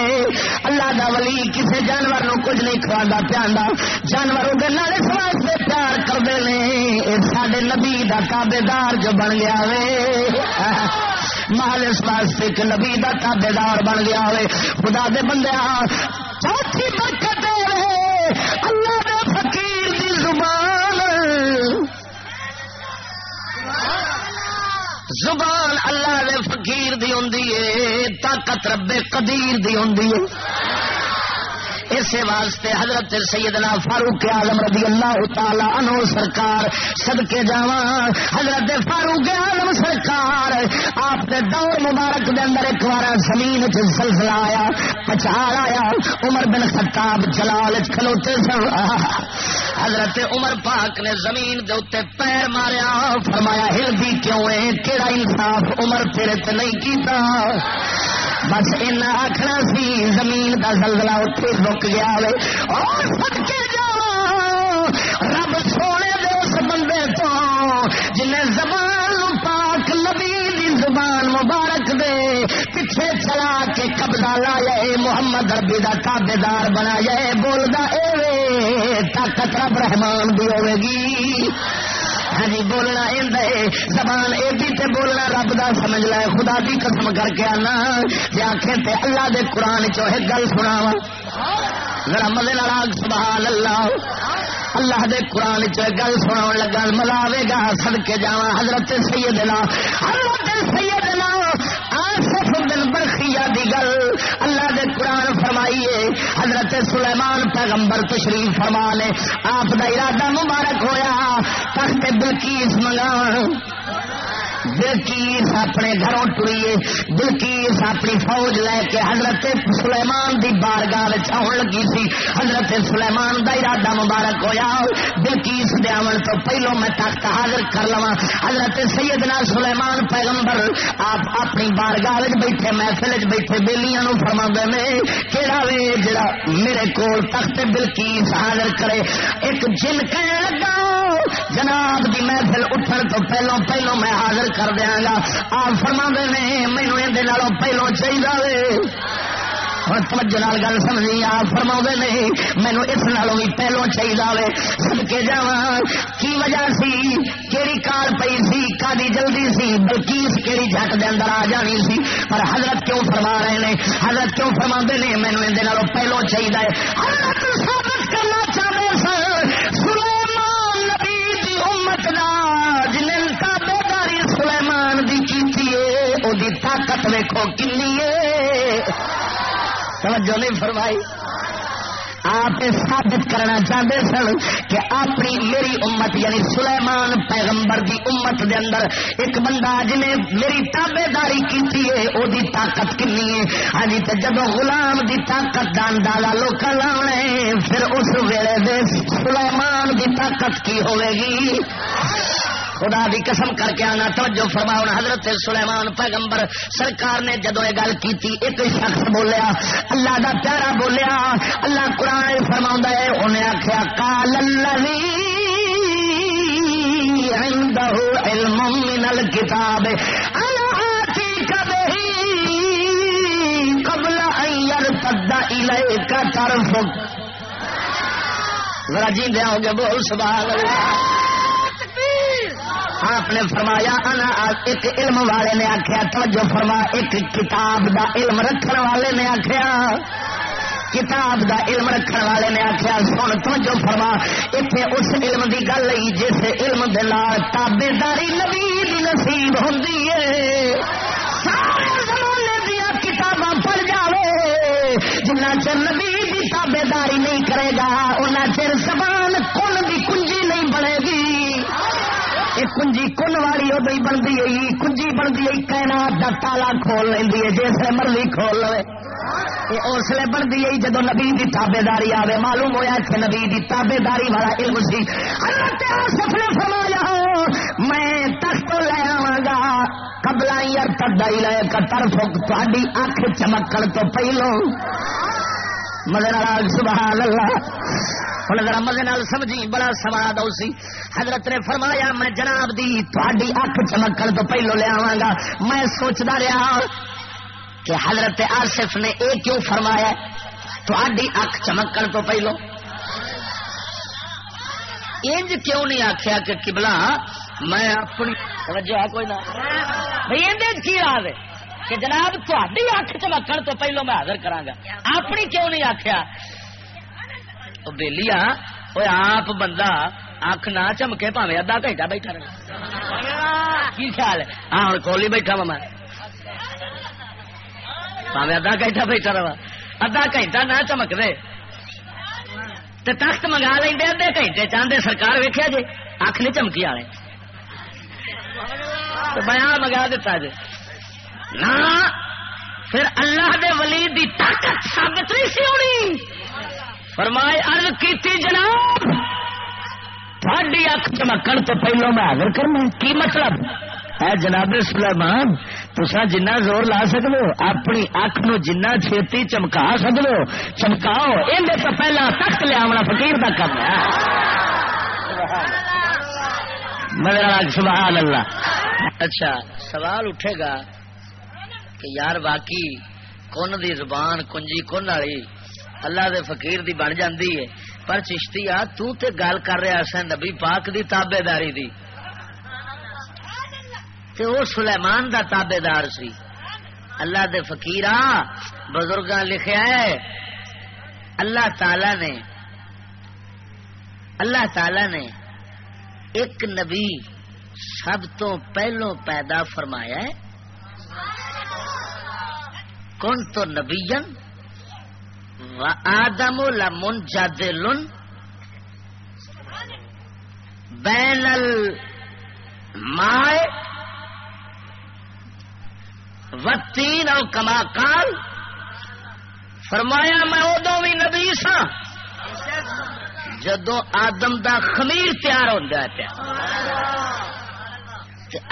اللہ دا ولی کسے جانور نو کچھ نہیں کھواندا پیاندا جانور دے نال اس واسطے پیار کردے نے۔ اے ساڈے نبی دا تابعدار جو بن گیا وے۔ مال اس واسطے کہ نبی دا تابعدار بن گیا ہوئے خدا دے بندے چوتھی برکت زبان اللہ دے فقیر دی ہوں طاقت رب قدیر دی ہوں اسی واسطے حضرت سیدنا فاروق آلم رضی اللہ تعالی عنہ سرکار صدقے جاوا حضرت فاروق آلم سرکار آپ کے دور مبارک دے اندر ایک بار زمین چلسلہ آیا، پچھاڑ آیا، عمر بن خطاب جلال کھلوتے سن۔ حضرت عمر پاک نے زمین دے اتنے پیر ماریا، فرمایا، ہلدی کیوں ہے کہڑا انصاف عمر تیرے تے نہیں کیتا؟ بس ان آخنا سی، زمین کا زلزلہ اتنے رک گیا ہوئے۔ اور سب کے جاؤ رب سونے دے اس بندے تو، جنہیں زبان پاک نبی دی زبان مبارک دے، پیچھے چلا کے قبضہ لایا محمد ربی کا تابے دار بنایا بولتا اے طاقت رب رحمان دی ہوے گی۔ ہاں جی بولنا زبان ایڈی تے بولنا رب دا، سمجھ لے، خدا دی قسم کر کے آنا۔ جی آخر تے اللہ دے قرآن چوہے گل سنا ذرا مزے ناراگ سبحان اللہ۔ اللہ دے قرآن چ گل سنا لگا، ملاوے گا سد کے جا حضرت سیدنا حضرت سیدنا آصف بن برخیا دی گل قرآن فرمائیے، حضرت سلیمان پیغمبر تشریف فرما لے آپ دا ارادہ مبارک ہویا، تخت بلکیس منگا بلکیس اپنے گھروں ٹریے بلکیس اپنی فوج لے کے حضرت سلیمان دی بارگاہ آن لگی سی۔ حضرت سلیمان دا ارادہ مبارک ہویا بلکیس دے آن تو پہلو میں تخت حاضر کر لوا حضرت سیدنا سلیمان پیغمبر، آپ اپنی بارگاہ بیٹھے، محفل بیٹھے بےلیاں فرما نے کہڑا وے جڑا میرے کو تخت بلکیس حاضر کرے؟ ایک جن کہنے لگا، جناب دی محفل اٹھن تو پہلو پہلو میں حاضر کر دیا گا۔ آپ فرما نے مینو یہ پہلو چاہیے توجہ نال گل سمجھی۔ آپ فرما نے مینو اس نالوں بھی پہلو چاہیے سد کے جا کی وجہ سی؟ کیڑی کار پی سی؟ کدی جلدی سی؟ بلکیس کیڑی جٹ دے اندر آ جانی سی۔ پر حضرت کیوں فرما رہے ہیں حضرت کیوں فرما نے مینو یہ پہلو چاہیے حضرت ثابت کرنا سلیمان دی کی وہ طاقت ویکو کنی توجہ نہیں فرمائی۔ آپ ثابت کرنا چاہتے سن کہ اپنی میری امت یعنی سلیمان پیغمبر دی امت دے اندر ایک بندہ جنہیں میری تابے داری کی وہ طاقت کنی ہے۔ ہاں جی جب غلام دی طاقت دان ڈالا لوگ لاؤنے پھر اس ویلے دے سلیمان دی طاقت کی ہوئے گی؟ خدا دی قسم کر کے آنا، توجہ فرماؤ۔ حضرت سلیمان پیغمبر سرکار نے جدو یہ گل کی ایک شخص بولیا، اللہ دا پیارا بولیا، اللہ قرآن فرما ہے، انہیں آخیا کال علم من الكتاب قبل تد کا طرف ذرا جی دیا گے، بول سبحان اللہ۔ آپ نے فرمایا، انا ایک علم والے نے آخیا توجہ فرما، ایک کتاب دا علم رکھنے والے نے آخیا کتاب دا علم رکھنے والے نے آخیا سن، توجہ فرما اتنے اس علم دی گل جس علم دلال تابے داری نبی نصیب ہوں سارے زمانے دیا کتاباں پڑھ جائے جنہ چر نبی کی تابے داری نہیں کرے گا ان چر زبان کنجی کن والی ادو ہی بنتی ہے کنجی بنتی ہے کائنات کا تالا کھول لینی ہے، جس مرضی کھول لے اس لیے بنتی ہے جدو نبی کی تابے داری آئے معلوم ہوا کہ نبی کی تابے داری والا علم سی۔ سفر فرمایا، میں تخت لے آوا گا کبلا یار تدائی لے کر طرف تاری اکھ چمکن تو پہلو۔ مگر سبحان اللہ ہوں ذرا مزے نال سمجھی، بڑا سواد آؤ سی حضرت نے فرمایا، میں جناب دی تھوڑی اک چمکن تو پہلو لیا گا۔ میں سوچتا رہا کہ حضرت آصف نے یہ کیوں فرمایا تھوڑی اک چمکن تو پہلو؟ انج کیوں نہیں آخیا کہ کبلا میں اپنی توجہ کوئی نہ۔ بھائی کی راز ہے؟ کہ جناب تھی اک چمکن تو پہلو میں حاضر کرا گا۔ اپنی کیوں نہیں آخیا بہلی آپ بندہ اک نہ چمکے پاوے ادھا گھنٹہ بیٹھا رہا کی خیال ہے ہاں ہوں کولی بیٹھا وا میں پاوے ادھا گھنٹہ بیٹھا رہا ادھا گھنٹہ نہ چمک دے تے تخت منگا لیں ادے گھنٹے چاہتے سرکار ویکیا جی اک نہیں چمکی والے بیان منگا دتا جی نہ پھر اللہ دے ولی دی طاقت ثابت نہیں سی ہونی فرمائے ارد کی جناب، تھوڑی اک چمکن تو پہلو میں حاضر کرنا کی مطلب؟ اے جناب سلیمان تسا جنہ زور لا سکو اپنی اک نو جنہ چھتی چمکا سکو چمکاؤ۔ اندر تو پہلا تخت لیا فقیر کا کم ہے۔ مگر سبحان اللہ۔ اچھا سوال اٹھے گا کہ یار باقی کن دی زبان کنجی کن والی؟ اللہ دے فقیر دی بن جاندی ہے۔ پر چشتی آ، تو تے گل کر رہا سا نبی پاک دی تابے داری دی۔ تے وہ سلیمان دا تابے دار سی۔ اللہ دے فقیر بزرگ لکھیا ہے۔ اللہ تعالی نے، اللہ تعالی نے ایک نبی سب تو پہلو پیدا فرمایا ہے۔ کون تو نبیین آدم لمن جدل بین المائے وتین اور کما کال فرمایا میں ادو بھی نبی سا جدو آدم دا خمیر تیار ہوتا پیا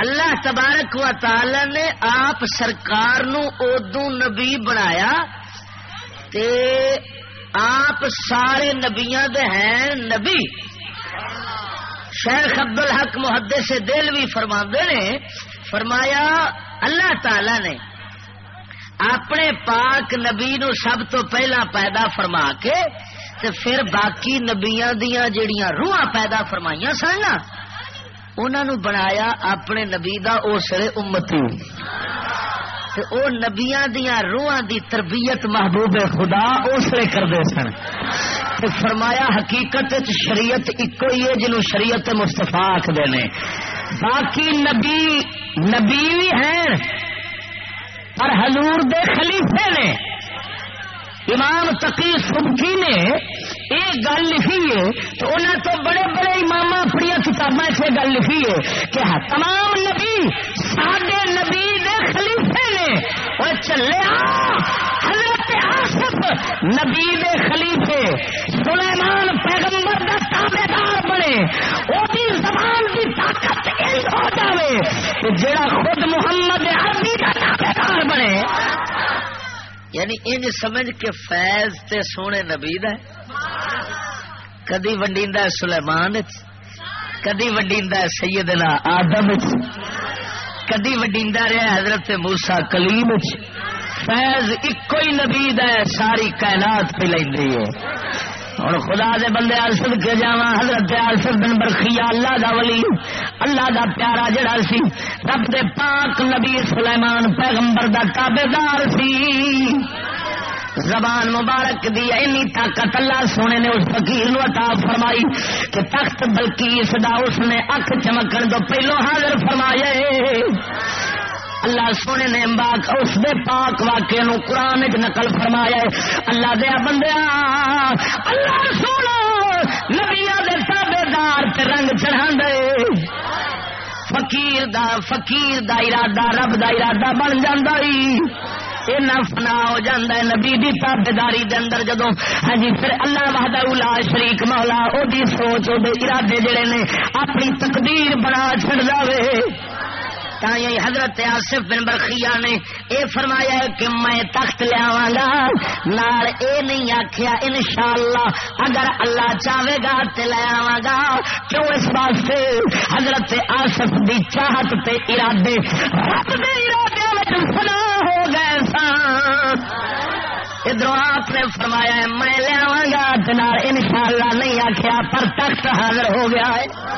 اللہ تبارک و تعالی نے آپ سرکار نو ادو نبی بنایا تے آپ سارے نبیاں دے ہیں نبی۔ شیخ عبد الحق محدث سے دل بھی فرما نے، فرمایا اللہ تعالی نے اپنے پاک نبی نو سب تو پہلا پیدا فرما کے تے پھر باقی نبیاں دیاں جڑیاں روحاں پیدا فرمائیاں سن نا، انہاں نو بنایا اپنے نبی دا اسلے امتی۔ او نبیاں دیاں روحاں دی تربیت محبوب خدا اسے کرتے سن۔ فرمایا حقیقت شریعت ایک ہی ہے جنہوں شریعت مستفا آخر نے۔ باقی نبی نبی بھی ہیں، پر حضور دے خلیفے نے۔ امام تقی سبکی نے یہ گل لکھی ہے، تو انہوں تو بڑے بڑے امام اپنی کتابیں سے گل لکھی ہے کہ تمام نبی سڈے نبی دے خلیفے چلے حضرت آصف نبی دے خلیفے سلیمان پیغمبر کا تابے دار بنے وہ زبان کی طاقت ہو جائے جڑا خود محمد عربی کا تابے دار بنے۔ یعنی انج سمجھ کے فیض تے سونے نبی دا کدی ونڈیندہ سلیمان کدی ونڈیندہ سیدنا آدم کدی ونڈیندہ رہا حضرت موسا کلیم فیض ایک ہی نبی دا ساری کائنات پہ لیندی ہے اور خدا دے بندے ارسد کے جا حضرت ارسد بن برخیا اللہ دا ولی، اللہ دا پیارا جڑا سی، رب دے پاک نبی سلیمان پیغمبر دا تابے دار سی۔ زبان مبارک دی اینی طاقت اللہ سونے نے اس فقیر نو عطا فرمائی کہ تخت بلکیس دا اس نے اکھ چمکن دو پہلو حاضر فرمائے۔ اللہ سونے نے باق اس دے پاک واقعے نو قرآن چ نقل فرمایا ہے۔ اللہ دیا بندیا اللہ سونا نبیا دے تابے دار تے رنگ چڑھا دے فقیر دا فقیر دا ارادہ، رب دا ارادہ بن جاندہ اینا فنا ہو جاندہ ہے نبی دی تابداری دے اندر جدو ہاں جی پھر اللہ وحدہ اولا شریک مولا، او دی سوچ، او دے ارادے جڑے نے اپنی تقدیر بنا چھڑ جاوے۔ حضرت آصف بن برخیا نے اے فرمایا ہے کہ میں تخت لیا گا۔ نال اے نہیں آخیا ان شاء اللہ اگر اللہ چاہے گا تو لیا گا۔ کیوں اس واسطے؟ حضرت آصف دی چاہت تے ارادے، رب دے ارادے فنا ہو گئے سا ادھر آپ نے فرمایا ہے، میں لیا گا ان شاء اللہ نہیں آخیا پر تخت حاضر ہو گیا ہے۔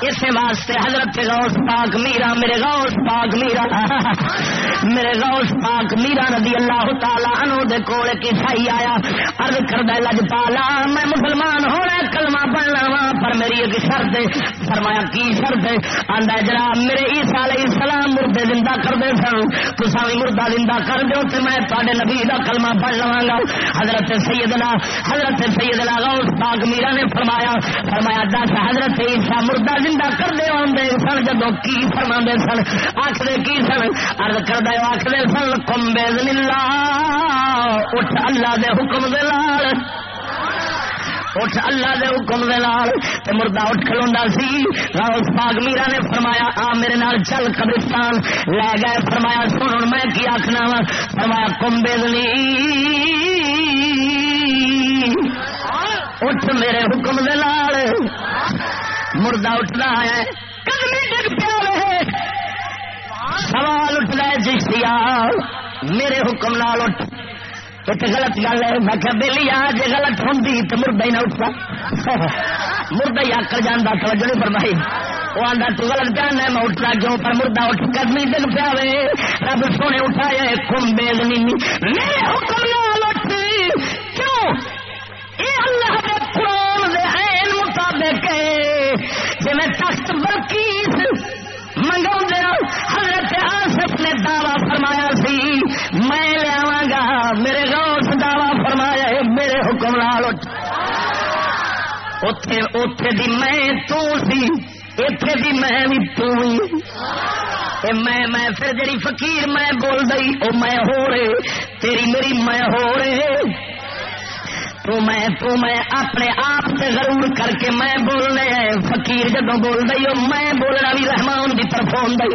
اس واسطے حضرت غوث پاک میرا، میرے غوث پاک میرا، میرے غوث پاک میرا نبی اللہ تعالی عنہ دے کول کی سائی آیا، عرض کردا لج پالا، میں مسلمان ہونا کلمہ پڑھنا وا، پر میری ایک شرط ہے، فرمایا کی شرط ہے؟ آندا جناب، میرے عیسی علیہ السلام مردے زندہ کر دے سن، تساں وی مردہ زندہ کر دیو تے میں تواڈے نبی دا کلمہ پڑھ لواں گا۔ حضرت سیدنا حضرت سیدنا غوث پاک میرا نے فرمایا فرمایا، دس، حضرت عیسی مردہ زندہ کر آدھے سن جدو کی فرما سن؟ آخر کی سن؟ ارد کر دے آخر سن کمبے نیلا اٹھ اللہ دے حکم دے لال۔ اٹھ اللہ دے حکم دے لال۔ تے مردہ اٹھ کھلوندا سی۔ غوث پاک میرا نے فرمایا، آ میرے نال چل قبرستان۔ لے گئے، فرمایا، سن میں کی آخنا وا؟ فرمایا کمبے اٹھ میرے حکم دے لال۔ مردہ اٹھنا ہے۔ ڈگ پیا سوال اٹھنا ہے جی چشتیا میرے حکم نال اٹھ۔ ایک غلط گل ہے۔ میں کہ بہلی آ جی غلط ہوں تو مردہ ہی نہ اٹھتا۔ مردہ ہی آکر جانا توجہ نہیں فرمائی۔ وہ آدھا تو غلط جانا میں اٹھنا کیوں؟ پر مردہ اٹھ کر نہیں دل پیا رب سونے اٹھایا کم بے میرے حکم نال اٹھ۔ کیوں؟ اے اللہ دے قرآن دے عین مطابق۔ ہے جی میں تخت بلکیس منگا حضرت آصف نے دعوی فرمایا سی، میں لیا گا، میرے روس دعوی فرمایا ہے، میرے حکم لال اتے اتے دی میں تو سی اتے دی میں بھی تو میں میں پھر جڑی فقیر میں بول گئی وہ میں ہو رہے، تیری میری میں ہو رہے۔ تو میں تو میں اپنے آپ سے ضرور کر کے میں بولنے فقیر جدو بول رہی ہوں میں بولنا بھی رحمان کی طرف ہوں گئی۔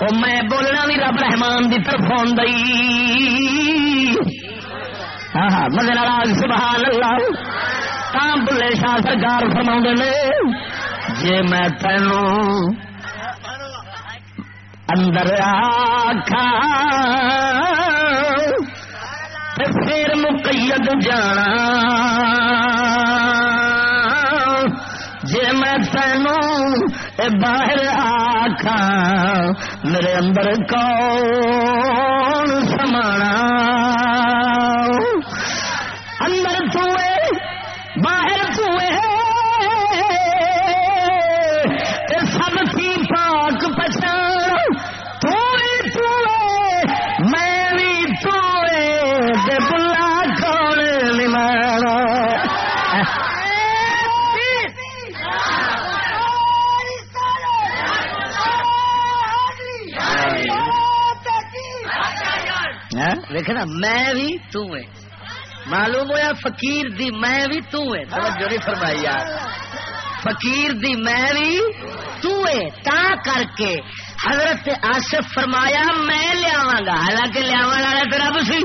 وہ میں بولنا بھی رب رحمان کی طرف ہوں گئی۔ ہاں, ہاں، مگر راج سبحان اللہ۔ کام بلے شاہ سرکار فرما نے جی میں تینوں اندر آخا پھر مقید جانا جی میں تینوں باہر آخا میرے اندر کون سمانا دیکھنا میں بھی تو ہے معلوم ہوا فقیر دی میں بھی تو ہے توجہ نہیں فرمائی یار۔ فقیر دی میں بھی تو ہے تا کر کے حضرت آصف فرمایا، میں لیا گا۔ حالانکہ لیا والا تو رب سی۔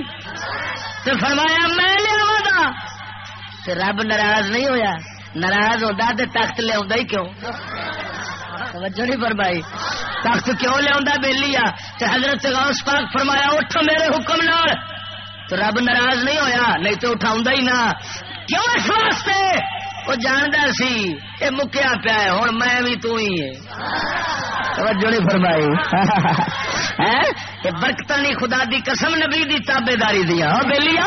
تو فرمایا، میں لیا گا۔ تو رب ناراض نہیں ہویا۔ ناراض ہوتا تو تخت لیا کیوں؟ توجہ نہیں فرمائی۔ تخت کیوں لیا بہلی آ؟ حضرت غوث پاک فرمایا، اٹھو میرے حکم نال۔ تو رب ناراض نہیں ہویا، نہیں تو اٹھا ہی نہ۔ کیوں اس واسطے؟ وہ جانتا سی یہ مکیا پیا ہے ہوں میں بھی تو ہی ہے توجہ نہیں فرمائی۔ یہ برکتانی خدا دی قسم نبی دی تابے داری دیا بہلی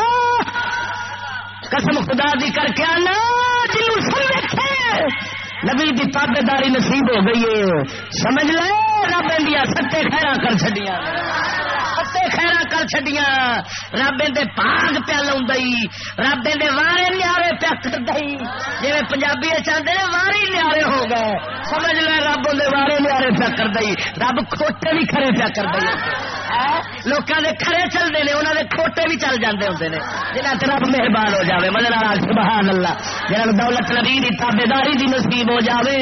قسم خدا دی کر کے آنا، جنوں سمجھے نبی دی تابے داری نصیب ہو گئی ہے۔ سمجھ لے، رب انڈیا ستے خیرا کر چڈیا ستے خیرا کر چڈیا رب دے پاگ پیا لاؤں رب دے وارے نیارے پیا کر جی پنجابی چاہتے ہیں واری نیارے ہو گئے۔ سمجھ لے، رب دے وارے نیارے پیا کر رب کھوٹے بھی کھڑے پیا کر لوگوں کے کھڑے چلتے ہیں انہوں نے کھوٹے بھی چل جاتے ہوتے ہیں جنہیں رب مہربان ہو جائے مدد سبحان اللہ۔ جنہوں دولت نبی کی تابے داری کی نصیب ہو جائے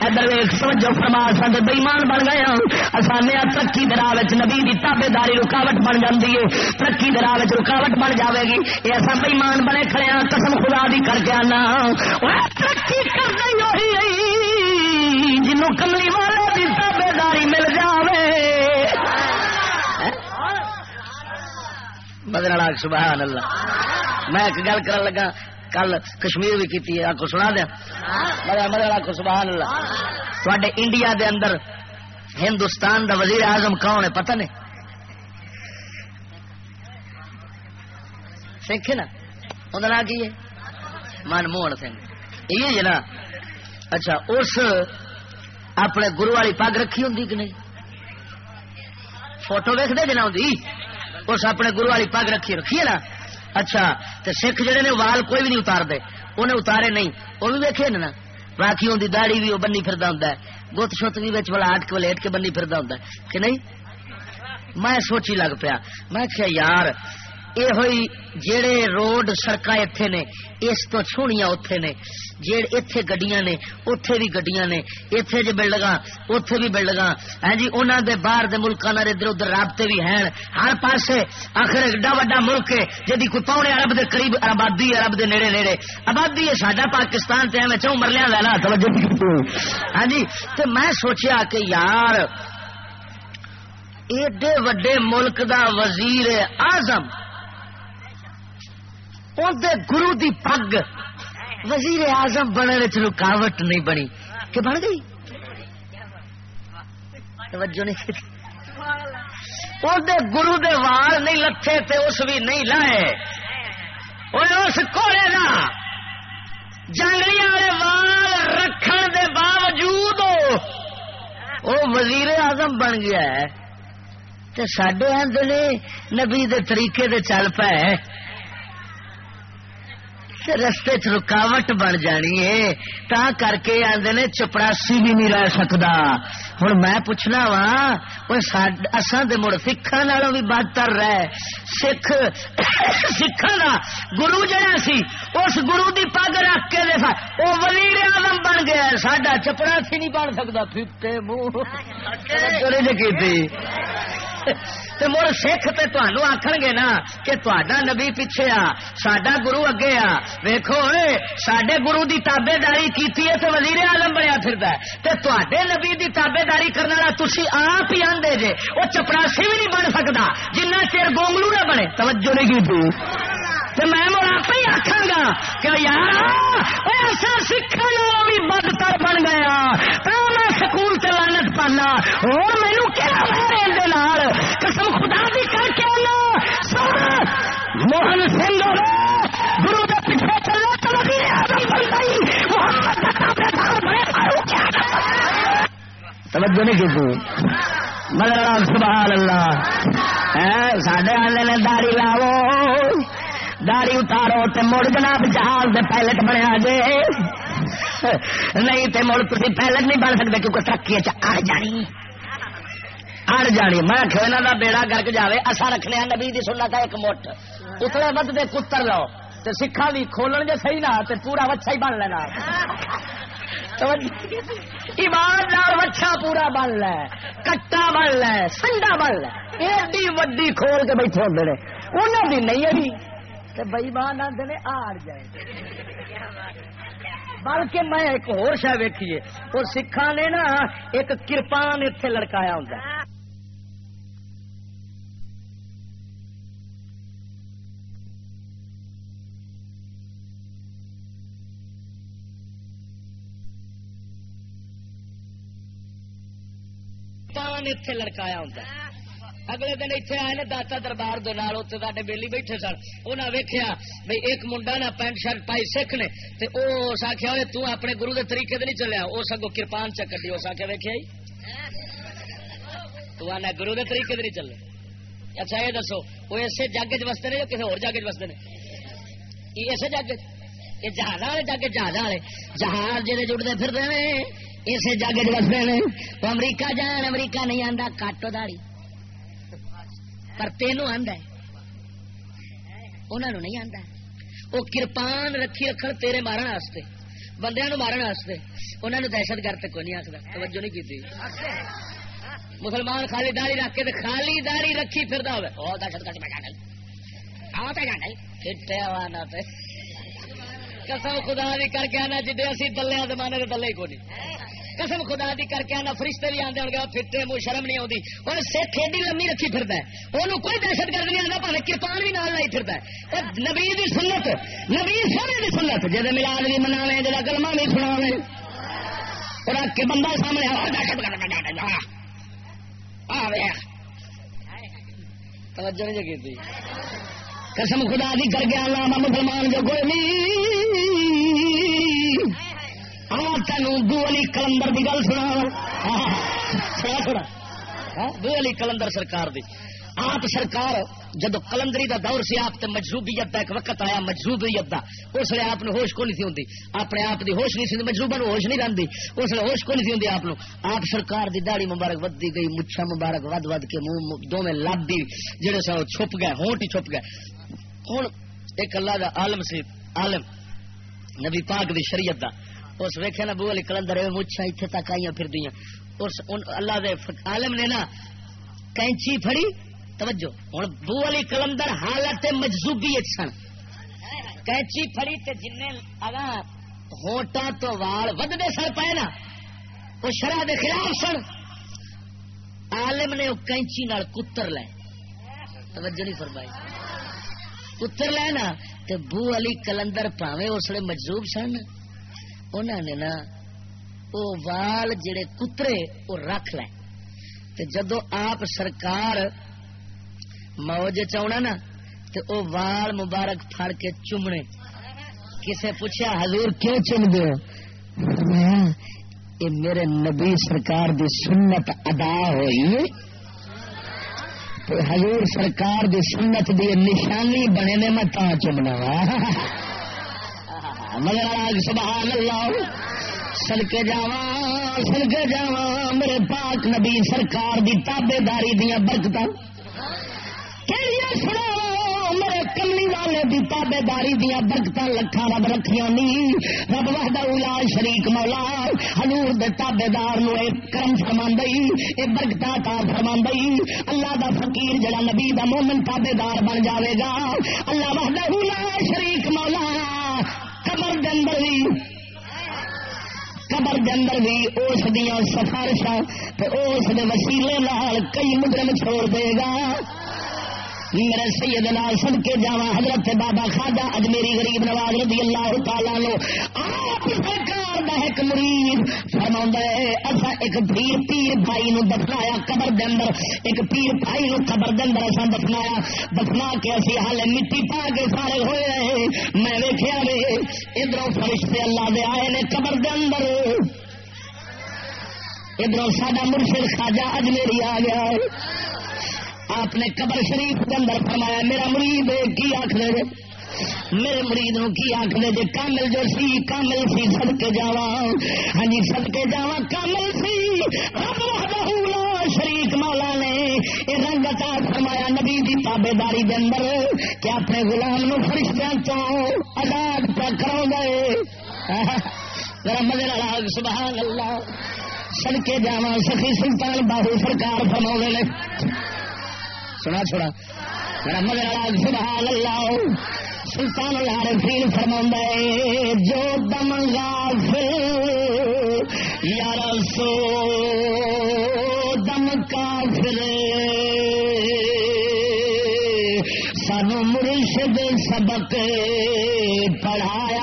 ادھر سمجھو فرما سب بےمان بن گئے ہوں آسانے ترقی دراہ نبی کی تابے داری رکاوٹ بن جاتی ہے۔ ترقی دراہ رکاوٹ بن جائے گی۔ یہ اصا بےمان بنے کھڑے ہیں قسم خدا بھی کر کے آنا۔ ترقی کر رہی جنوں کملی والے کی تابے داری مل جائے مدر سبحان اللہ۔ میں ایک گل کر لگا، کل کشمیر بھی کی آپ کو سنا دیا۔ مدر مدر کو سبحان اللہ۔ تے انڈیا دے اندر ہندوستان دا وزیر اعظم کون ہے پتہ نہیں؟ سکھ نا؟ انہوں نے کی ہے؟ منموہن سنگھ۔ یہ نا اچھا اس اپنے گرو والی پگ رکھی ہوں کہ نہیں؟ فوٹو ویکتے جنا ہوں جی؟ اس اپنے گرو والی پگ رکھی رکھیے نا؟ اچھا تے سکھ جڑے نے وال کوئی بھی نہیں اتار دے انہیں اتارے نہیں، وہ بھی ویکے نا؟ باقی ان کی داڑی بھی وہ بنی فرد ہوں گت شت بھی بڑا ہٹ کے لٹ کے بنی فرد ہوں کہ نہیں؟ میں سوچی لگ پیا، میں کیا یار یہ ہوئی جڑے روڈ سڑک اتے نے اس تو چھوڑیاں اتے نے جڑ اتے گڈیاں نے اتے بھی گڈیاں نے اتے جی بلڈنگ اتے بھی بلڈنگ ہاں جی انہوں دے باہر دے ملکوں ادھر ادھر رابطے بھی ہیں ہر پاسے آخر ایڈا وا ملک ہے جی کوئی پونے ارب دے قریب آبادی ارب دے نیڑے نیڑے آبادی ہے سڈا پاکستان تے میں چون مرلیا لا ہاں جی تو میں سوچیا کہ یار ایڈے وڈے ملک دا وزیر اعظم گرو دی پگ وزیر اعظم بننے رکاوٹ نہیں بنی۔ کہ بن گئی؟ توجہ نہیں گرو دے وال نہیں لتھے تے اس بھی نہیں لائے۔ اور اس کوڑے کا جنگلی والے وال رکھن دے باوجود وہ وزیر اعظم بن گیا ہے۔ سڈے آدھے نبی دے طریقے دے چل پے۔ رستے چ رکاوٹ بن جانی ہے تا کر کے آدھے نے چپڑاسی بھی نہیں رہ سکتا ہوں میں پوچھنا وا اصل مڑ سکھان والوں بھی بدتر رہ سکھ سکھان کا گرو جہا سی اس گرو دی پگ رکھ کے دے وہ وزیر آدم بن گیا ساڈا چپڑاسی نہیں بن سکتا پھٹے منہ کی مڑ سکھ تے تہن گے نا کہ تا نبی پیچھے آ سڈا گرو اگے آ ویکو سڈے گرو کی تابے داری کی وزیر آلم بنیا پھر تے نبی کی تابے داری کرنے والا تھی آپ ہی آدھے جے وہ چپڑاسی بھی نہیں بن سکتا جنہ چیر گونگلو نہ بنے توجہ نہیں کی میں آپ ہی آخا گا کہ یار ایسا سکھا بھی بدتر بن گیا تو میں سکول چلانت پانا۔ اور مینو کیا قسم خدا بھی کر کے آنا۔ سر موہن سنگھ اور گرو کے پیچھے چلے تو بن گئی۔ توجہ نہیں کی مگر سبحان اللہ سڈے والے نے داڑی لاو داڑی اتارو تے مڑ جناب جہاز دے پائلٹ بنیا جے۔ نہیں تے مڑ تھی پائلٹ نہیں بن سکتے کیونکہ ترقی آ جانی۔ اڑ جانی۔ میں کھینا کا بیڑا گرک جائے اصا رکھنے نبی دی سننا تھا ایک مٹھ اتنے بدتے کتر لو۔ تو سکھا بھی کھولن گے صحیح نہ تو پورا وچھا ہی بن لینا۔ ایماندار وچھا پورا بن لے، کٹا بن لے، سنڈا بن لے۔ ایڈی وڈی کھول کے بیٹھے ہوتے ہیں انہوں بھی نہیں ہے۔ ابھی بئی مان آتے آڑ جائے بلکہ میں ایک اور شہ ویکھیے وہ سکھا نے نا ایک کرپان اتنے لڑکایا ہوں اتنے لڑکایا ہوں اگلے دن اتنے آئے نا داتا دربار اتنے بےلی بیٹھے سن۔ انہیں ویکیا بھائی ایک منڈا نا پینٹ شرٹ پائی سکھ نے اس آخیا ہوئے تو اپنے گرو کے طریقے نہیں چلیا، اس اگو کرپان چکر دی۔ اس آخیا ویکیا جی؟ تو آنا گرو کے طریقے نہیں چلے اچھا یہ دسو وہ اسے جگ چ وستے نے کسی اور جگ چ وستے نے؟ اسے جگ، یہ جہاز والے جگ، جہاز والے۔ جہاز جہاں جڑتے پھرتے ہیں اسے جگ چ وستے ہیں امریکہ جان، امریکہ نہیں آتا کٹ داڑی پر تینوں آدھا انہوں نہیں آتا وہ کرپان رکھی رکھ تیرے مارن واسطے بندے مارن واسطے۔ انہوں نے دہشت گرد کوئی نہیں آخر توجہ نہیں کی مسلمان خالی داری رکھ کے خالی داری رکھی پھر دہشت گرد ہاں قسم خدا بھی کر کے آنا جی اسی دلیا زمانے کے دلے ہی کو نہیں۔ قسم خدا دی کر کے آنا، فرشتے بھی آدھے گا پھرتے منہ شرم نہیں آتی اور سکھ ایڈی لمبی رکھی پھر وہ کوئی دہشت گرد نہیں آتا پہ کرپان بھی نال لائی پھر نبی دی سنت، نبی سونے دی سنت جی ملاد بھی مناوے جا گلما بھی سناوے اور کے بندہ سامنے اور دہشت گرد توجہ نہیں جی کی قسم خدا دی کر کے آنا مسلمان جو کوئی نہیں۔ ہاں، تین بو علی کلندر کی گل سنا ہاں، تھوڑا۔ ہاں، بو علی کلندر سرکار دی۔ آپ سرکار جب کلندری دا دور سی، آپ تے مجروبیت دا ایک وقت آیا مجروبیت دا۔ اس لیے آپ ہوش کو نہیں تھی ہوندی۔ اپنے آپ دی ہوش نہیں سی مجروبہ ہوش نہیں رہتی اس لیے ہوش کو نہیں تھی ہوندی آپ آپ سرکار دی داڑی مبارک ودی گئی، مچھا مبارک ود ود کے منہ دو میں لب دی جڑے سو چھپ گئے، ہونٹ ہی چھپ گئے۔ ہوں ایک اللہ دا عالم سی، عالم، نبی پاک دی شریعت دا۔ اس ویخیا نا بو علی کلندر مچھا اتنے تک آئی پھر دیا اس اللہ دے عالم نے نا کینچی فڑی توجہ ہوں بو علی کلندر حالت مجزوبی سن۔ کینچی فڑی تے جن اگا ہوٹا تو وال ودتے سر پائے نا وہ شرح دے خلاف سن۔ عالم نے وہ کینچی نال کتر لے۔ توجہ نہیں فرمائی۔ کتر لے نا، تے بو علی کلندر پاوے اس لیے مجزوب سن۔ انہوں نے نا وہ وال جڑے کترے وہ رکھ لے جدو آپ سرکار موج چاہنا نا تو وہ وال مبارک پھڑ کے چومنے کسے پوچھا حضور کیوں چم دو یہ میرے نبی سرکار دی سنت ادا ہوئی حضور سرکار دی سنت دی نشانی بنے نے میں تا چمنا وا مگر سبحان اللہ سڑکے جاوا سڑکے جاوا میرے پاک نبی سرکار دی تابے داری دیا برکت میرے کمی والے دی تابے داری دیا برکت لکھا رب رکھیا نی۔ رب وحدہ اولا شریک مولا ہنور دے تابے دار نو کرم فرما اے برکت تا فرما اللہ دا فقیر جڑا نبی دا مومن تابے دار بن جاوے گا، اللہ وحدہ اولا شریک مولا اندر بھی، قبر دے اندر بھی اس دیا سفارشاں اس وسیلے نال کئی مجرم چھوڑ دے گا۔ میرے سید لال سد کے جا حضرت بابا خاجا اجمیری غریب نواز رضی اللہ تعالی لو آپ سرکار دا ایک مرید فرما اصا ایک پیر پیر بھائی نو دفنایا قبر دے اندر، ایک پیر بھائی نو قبر دے اندر اصا دفنایا۔ دفنا کے اسی حال مٹی پا کے سارے ہوئے رہے میں ویکیا وے ادھر فرشتے اللہ دے آئے نے قبر دے اندر۔ ادھر ساڈا مرشد خاجا اجمیری آ گیا۔ آپ نے قبر شریف کے اندر فرمایا، میرا مرید کی آخر میرے مرید کی آخر جی کامل جو سی، کامل سی سد کے جاوا ہاں جی سد کے جاوا کامل سی۔ شریک مولا نے یہ رنگ عطا فرمایا نبی دی تابے داری دے اندر کہ اپنے غلام نو فرشتیاں تو آزاد پہ کرو گئے ذرا مزے لال سبحان اللہ۔ سڑکے جا سخی سلطان باہو سرکار فرما نے۔ سنا چھوڑا۔ ذرا مزے سبحان اللہ سلطان العارفین فرما جو دم غافل، یا رسو دم کافر سانو مرشد سبق پڑھایا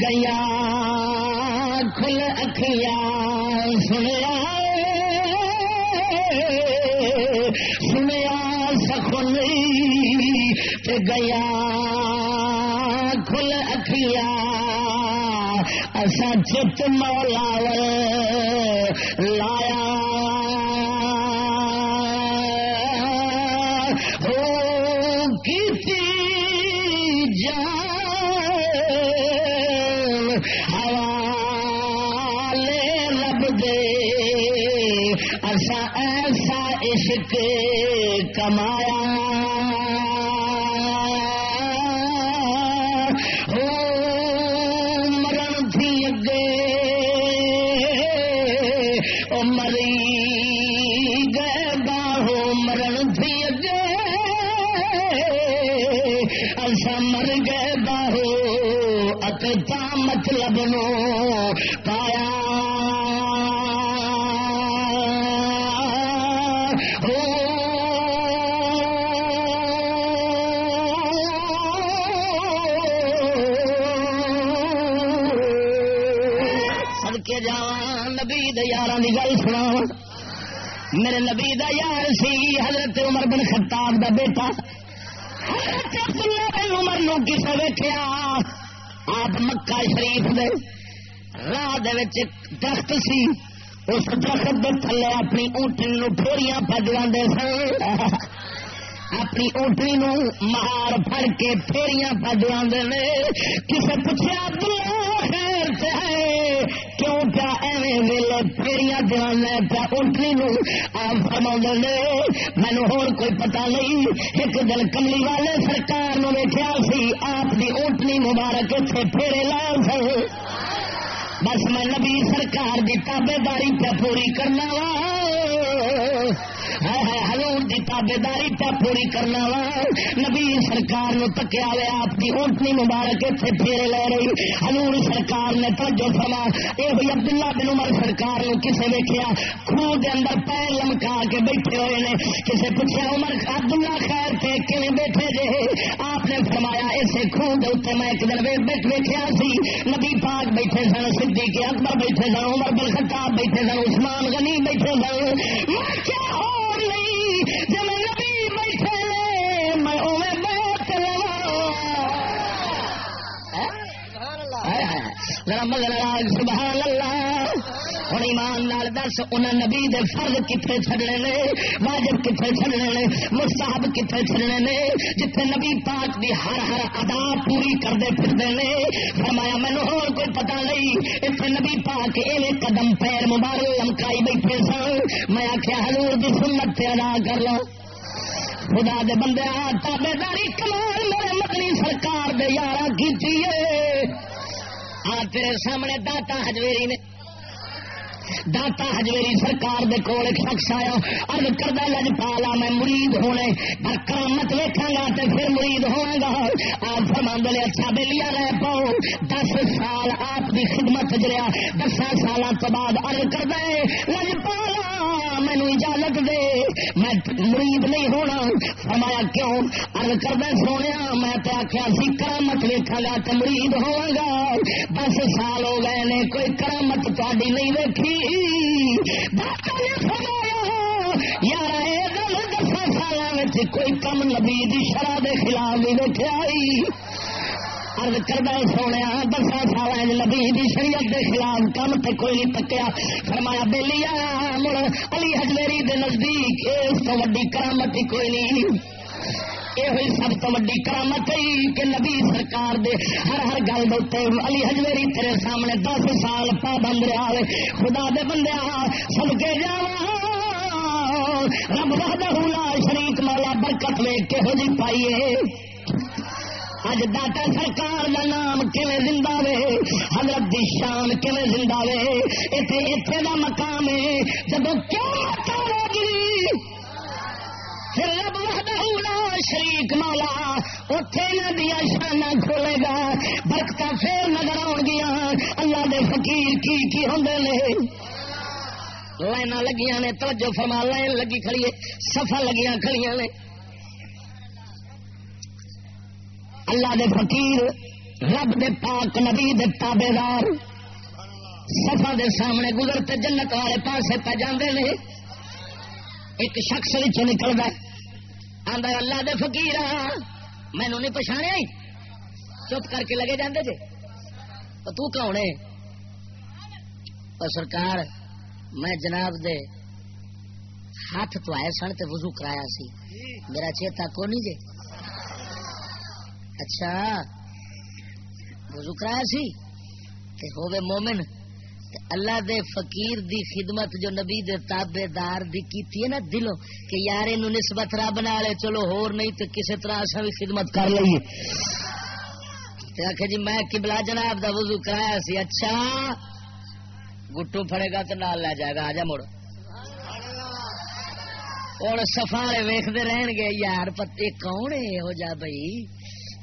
گیا کھل اکھیا سنیا سنیا سخنی گیا کھل اکھیا ایسا چت مولا فرمایا بن دا بیٹا۔ عمر نو کسے ویکھیا۔ آپ مکہ شریف دے راہ درخت سی۔ اس درخت دے تھلے اپنی اونٹنی نو ٹھوریاں پھوریاں پجواندے سن۔ اپنی اونٹنی نو مہار پھڑ کے پھیریاں پجواندے نے۔ کسے پوچھیا، عبداللہ ویلے پھیریاں دیوانا پیا اٹھنی نو آپ فرما نے مینو ہور کوئی پتا نہیں، ایک دن کملی والے سرکار نو ویٹیا سی، آپ دی اٹھنی مبارک اتنے پھیرے لا سن۔ بس میں نبی سرکار دی تابے داری پہ پوری کرنا وا۔ دی تابے داری پہ پوری کرنا وا۔ نبی سرکار نو تکیا وے آپ کی اونٹنی مبارک اتنے پھیرے لے رہی۔ ہلور سرکار نے توجہ فرما۔ اے ہوئی عبداللہ بن عمر سرکار نو کسے ویکھیا خوہ دے اندر پیر لمکا کے بیٹھے ہوئے نے۔ کسے پوچھا عمر، عبداللہ خیر تھے کیویں بیٹھے جے؟ آپ نے فرمایا، اسے خوہ دے اوتے میں ایک دن بیٹھ ویکھیا سی۔ نبی پاک بیٹھے سن، صدیق اکبر بیٹھے سن، عمر بن خطاب بیٹھے سن، عثمان غنی بیٹھے سن۔ ذرا مگر سبحان اللہ۔ ہوں ایمان نال دس انہیں نبی دے فرض کتنے چڑنے نے، واجب کتنے چڑنے نے، مستحب کتنے چڑنے نے جتنے نبی پاک دی ہر ہر ادا پوری کرتے پھرتے نے۔ فرمایا مینو ہو کوئی پتا نہیں اتنے نبی پاک ایویں قدم پیر مبارک لمکائی بیٹھے سن۔ میں آخیا ہلور دی سنت سے ادا کر لو۔ خدا دے بندے تابے داری کمال میرے مدنی سرکار دے یارہ کی آ تیرے سامنے داتا ہجویری نے داتا ہجویری سرکار دے کول ایک شخص آیا ارد کردہ لج پالا، میں مرید ہونے پر کرامت ویکھاں گا تے پھر مرید ہوئے گا۔ آپ فرما اچھا لے اچھا بے رہ پاؤ۔ دس سال آپ کی خدمت جریا دس سال تو بعد ارد کردہ لج پالا مینو اجازت دے۔ میں مرید نہیں ہونا۔ فرمایا، کیوں؟ ارد کردہ سونے میں تے آخیا سی، کرامت ویکھاں گا تے مرید ہوا گا۔ دس سال ہو گئے نے، کوئی کرامت تاری نہیں ویکھی۔ کوئی کم نبی دی شرح کے خلاف نہیں ویکیا ارد کردہ سونے دس سال نبی دی شریعت کے خلاف کم تے کوئی نہیں پکیا فرمایا بہلی آیا مڑ علی ہجمیری دے نزدیک اس تو وڈی کرامت کوئی نہیں یہ ہوئی سب تو ویڈی کرامت کہ نبی سرکار دے ہر ہر گل علی ہجویری تیرے سامنے دس سال پابند رہا ہے خدا دے بندے سب کے جا رب وحدہ لا شریک مولا برکت لے کے ہو جی پائیے اج داتا سرکار کا نام کیون زندہ وے حضرت دی شان کیون زندہ وے اتنے اتنے کا مقام ہے جب کیوں مقام گی پھر رب وحدہ شریک مولا اتے نہ دیا شانہ کھولے گا۔ برکت پھر نظر آن گیا اللہ دے فقیر کی کی ہوں لائن لگیاں نے، توجہ فرما، لائن لگی کھڑی ہے سفا لگیاں کھڑیاں نے۔ اللہ دے فقیر، رب دے پاک نبی دے تابے دار سفا دے سامنے گزرتے جنت والے پاسے پہ جاندے نے۔ ایک شخص نکلتا آدھا اللہ دے فقیر مینو نہیں پچھاڑیا چپ کر کے لگے جاندے جے۔ تو کون ہے سرکار، میں جناب دے ہاتھ تو آئے سن تے وضو کرایا سی۔ میرا چیتا کو نہیں جے؟ اچھا وضو کرایا سی؟ تے ہوے مومن اللہ دے فقیر دی خدمت جو نبی دے تابے دار دی کیتی ہے نا دلوں کہ یار انہوں نسبت رب نالے چلو ہور نہیں تے کسے طرح اسا بھی خدمت کر لئیے۔ تے آکھے جی میں قبلہ جناب دا وضو کرایا سی اچھا گٹو پھڑے گا تو نال لے جائے گا آجا مڑ۔ اور سفارے ویکھتے رہن گے، یار پتے کون ہے؟ ہو جا بھائی۔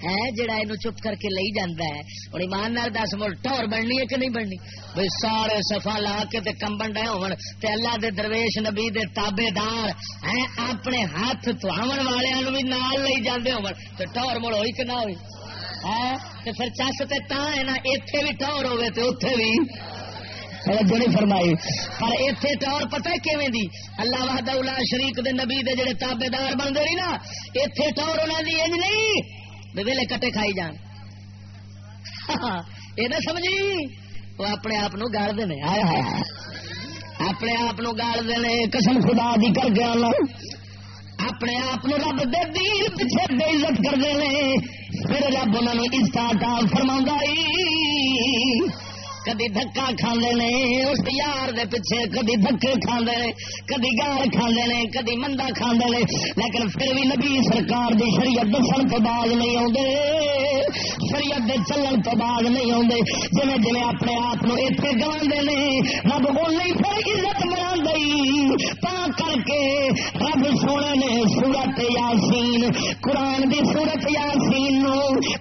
ہے جڑا یہ چپ کر کے لئی جانا ہے اور ایمان نال دس مل ٹور بننی ہے کہ نہیں بننی بھائی سارے سفا لا کے تے کمبن ڈے ہون تے اللہ دے درویش نبی دے تابے دار ہیں اپنے ہاتھ تھواون والے بھی نال لئی جاندے ہون تے ٹور مڑ ہوئی کہ نہ ہوئی ہے تے پھر چس تے تا ہے نا ایتھے بھی ٹور ہوے تے اوتھے بھی نہیں فرمائی پر اتنے ٹور پتہ کیویں دی اللہ وحدہ شریک دے نبی دے جڑے تابے دار بنتے رہی نا اتنے ٹور انہوں دی انج نہیں ویلے کٹے کھائی جان۔ یہ نہ سمجھی۔ وہ اپنے آپ گال دے اپنے آپ گال دے قسم خدا دی کر گیا اپنے آپ رب دے دین پیچھے بے عزت کر دے پھر رب انہوں نے عزت فرما کدی دکا کھانے نے، اس یار دے پیچھے کدی دکے کھانے نے، کدی گار کھانے نے، کدی مندا کھانے نے۔ لیکن پھر بھی نبی سرکار دی شریعت دسن تو بعد نہیں آتے شریعت دے چلن تو بعد نہیں آتے جی جی اپنے آپ اتنے گوا نے، رب کو نہیں پھر عزت بنا گئی تا کر کے رب سونے نے سورت یاسین، قرآن دی سورت یاسین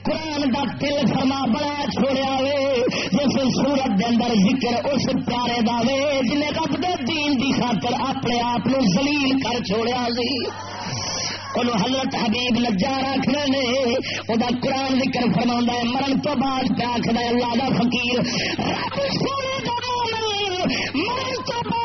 قرآن دا دل فرما بڑا چھوڑیا وے۔ جس سورت دے اندر ذکر اس پیارے دا وے جنہیں رب دے دین دی خاطر اپنے آپ زلیل کر چھوڑیا سی۔ حضرت حبیب لجا رکھنے نے وہ قرآن ذکر فرما ہے، مرن تو بعد پہ آخر اللہ دا فقیر، رب کا فکیر مرن تو بعد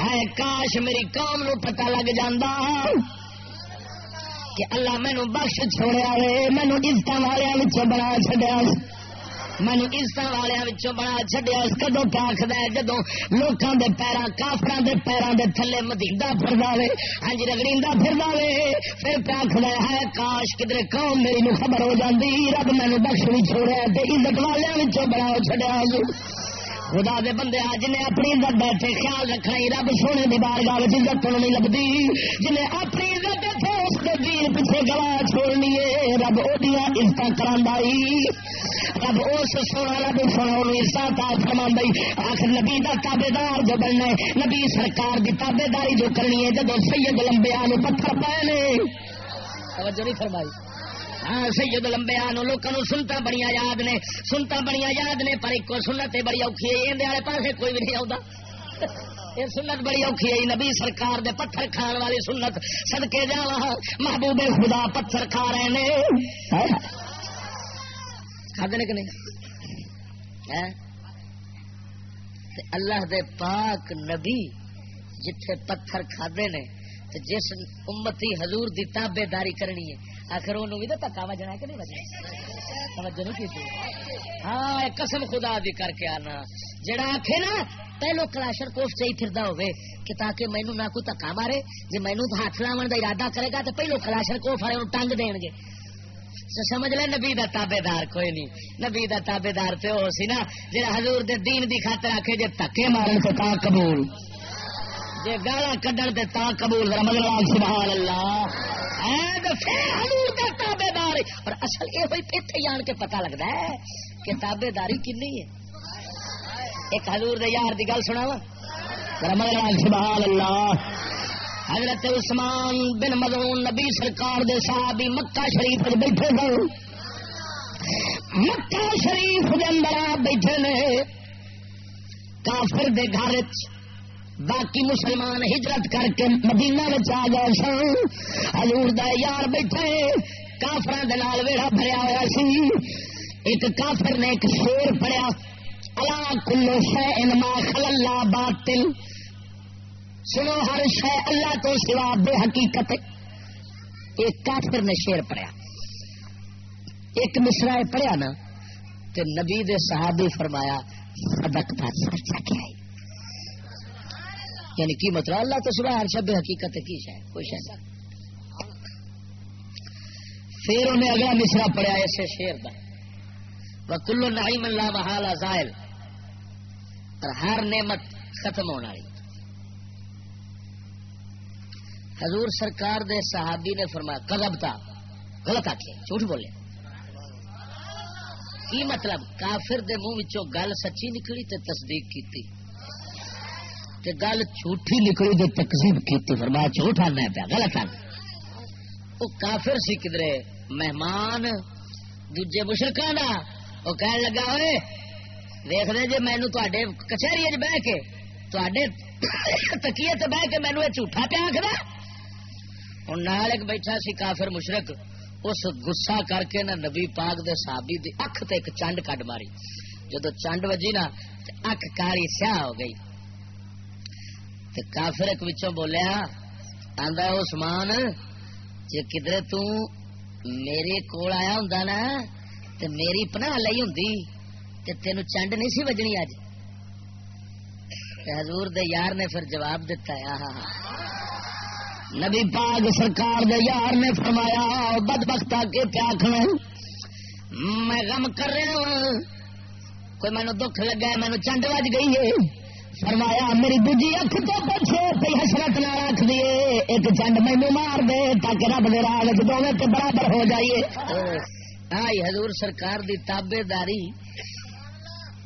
ہے کاش میری قوم نو پتا لگ جاندہ کہ اللہ مینو بخش چھوڑیا وے مینو عزت والے بنا چڈیا مینو عزت والے بنا چڈیا کدو پاخد جدو لوگوں کے پیروں کافر کے پیروں کے تھلے مدیدہ پھر وے ہاں جی رگڑیدا پھر وے پھر پاخد ہے کاش کدھر قوم میری نو خبر ہو جاتی رب مینو بخش بھی چھوڑیا عزت والے بنا چڈیا خدا دے بندے جنہیں اپنی عزت بیٹھے خیال رکھنا رب سونے کی بار گاہ عزت نہیں لگتی جنہیں اپنی عزت اس کے دین پیچھے گلا چھوڑنی ہے، رب وہ عزت کرا رب اس سونا رب سونا ساتا فرما آخر نبی کا تابے دار جو بننا ہے، نبی سرکار کی تابے داری جو کرنی ہے جب سید لمبے پتھر پائے نے۔ توجہ نہیں فرمائی۔ ہاں سید لمبے لوگوں سنتا بڑی یاد نے سنتا بڑی یاد نے، پر ایک سنت بڑی اوکھی ہے اندر والے پاس کوئی بھی نہیں آتا یہ سنت بڑی اوکھی ہے، نبی سرکار دے پتھر کھان والی سنت سدکے جا محبوب خدا پتھر کھا رہے ہیں کھاتے کہ نہیں؟ اللہ دے پاک نبی جتھے پتھر کھادے نے، تے جس امتی حضور دی تابے داری کرنی ہے، آخر انہوں بھی تو تکا وجنا ہے کہ نہیں وجنا؟ توجہ نہیں کی ہاں قسم خدا دی کر کے آنا۔ جڑا آخے نا، پہلو کلاشر کوف چاہی پھردا ہوئے کہ تاکہ مینو نہ کوئی تکا مارے جی مینو ہاتھ لاون دا ارادہ کرے گا تو پہلو کلاشر کوف والے ٹنگ دین گے سمجھ لے نبی دا تابے دار کوئی نہیں۔ نبی دا تابے دار تے ہو سی نا، جڑا حضور دے دین دی خاطر آکھے جے تکے مارن تو تا قبول۔ جے گالا کڈن تے تا قبول رحمت اللہ سبحان اللہ۔ اے تے پھر حضور دا تابے دار اور اصل اے ہوئی ایتھے جان کے پتہ لگدا ہے کہ تابے داری کتنی ہے۔ ایک حضور دے یار دی گل سناواں۔ رحمت اللہ سبحان اللہ۔ حضرت عثمان بن مدون نبی سرکار دے صحابی مکہ شریف بیٹھے گئے مکہ شریف دے اندر بیٹھے نے۔ کافر دے گھر باقی مسلمان ہجرت کر کے مدینہ آ گئے سن۔ حضور دا یار بیٹھے کافر ویڑا بھریا ہوا سی۔ ایک کافر نے ایک شیر پڑیا۔ اللہ کلو شہ انما خل اللہ باطل۔ سنو ہر شہ اللہ تو سوا، بے حقیقت ایک کافر نے شیر پڑیا ایک مشرا پڑیا نا تو نبی دے صحابی فرمایا سبق کا سچا کیا ہے؟ یعنی کی مطلب اللہ تو سوا ہر شہ بے حقیقت کی شہ کوئی شہ پھر انہیں اگلا مشرا پڑیا ایسے شیر کا وہ کلو نعیم اللہ محال زائل۔ اور ہر نعمت ختم ہونے والی۔ حضور سرکار دے صحابی نے فرمایا کدب تھا غلط آخے جھوٹ بولے۔ کی مطلب؟ کافر دے منہ گل سچی نکلی تے تصدیق کی گل جھوٹھی نکلی تے تقسیم کی فرمایا، جھوٹ آنا پیا، غلط آنا وہ کافر سی کدرے؟ مہمان، دوجے مشرقہ کا وہ کہنے لگا ہوئے دیکھ دے جی مینو تے کچہری بہ کے تکیے بہ کے مینو یہ جھوٹا پیا آخر ہوں نال ایک بیٹھا سی کافر مشرق اس گسا کر کے نا نبی پاک دے صحابی دی اکھ تے ایک چنڈ کڈ ماری۔ جدو چنڈ وجی نا اکھ کاری سیاہ ہو گئی۔ تے کافر ایک وچوں بولیا، آندا عثمان، جے کدھر تو میرے کول آیا ہوندا نا، تے میری پناہ لئی ہوندی، تے تینو چنڈ نہیں سی وجنی اج۔ حضور دے یار نے پھر جواب دیتا ہے ہاں ہاں نبی پاک سرکار دے یار نے فرمایا بد بختا کے پیا میں غم کر رہا ہوں کوئی مینو دکھ لگا مینو چنڈ بج گئی ہے۔ فرمایا، میری دوجی اکھ تو پچھے پی حسرت نہ رکھ دیے ایک چنڈ مینو مار دے تاکہ رب دے راہ دونوں کے برابر ہو جائیے۔ آئی حضور سرکار دی تابے داری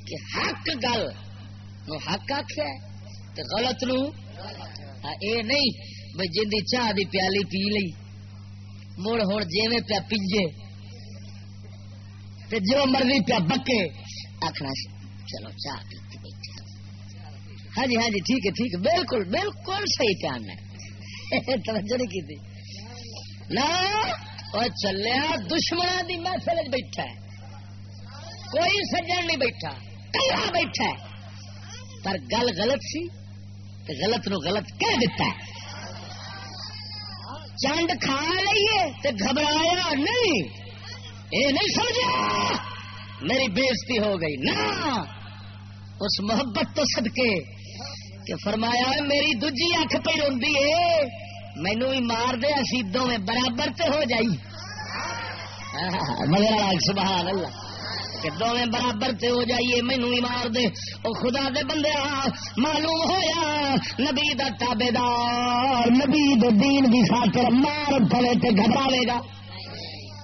کہ حق گل نو حق آخیا غلط نو۔ اے نہیں۔ بھائی جن چاہ دی پیالی پی لی مڑ ہوں جی پیا پیجے جو مرضی پیا بکے۔ آخنا چلو چاہ پیتی بیٹھے ہاں جی ہاں جی ٹھیک ہے ٹھیک ہے۔ بالکل بالکل صحیح پیان ہے۔ توجہ نہیں کی چلیا دشمن کی محفل بیٹھا ہے۔ کوئی سجن نہیں بیٹھا۔ کلا بیٹھا ہے۔ پر گل غلط سی غلط نو غلط کہہ دیتا ہے۔ چنڈ کھا لیے تو گھبرایا نہیں۔ یہ نہیں سمجھا۔ میری بےزتی ہو گئی۔ نہ۔ اس محبت تو صدقے۔ کہ فرمایا میری دجی اکھ پہ روی ہے۔ مینو بھی مار دے سیدوں میں برابر تے ہو جائی۔ مگر سبحان اللہ۔ کہ دونوں برابر تے ہو جائیے مینو ہی مار دے۔ او خدا دے بندے معلوم ہویا، نبی دا تابے دار نبی دے دین دی خاطر مار پڑے تے گھبراوے گا۔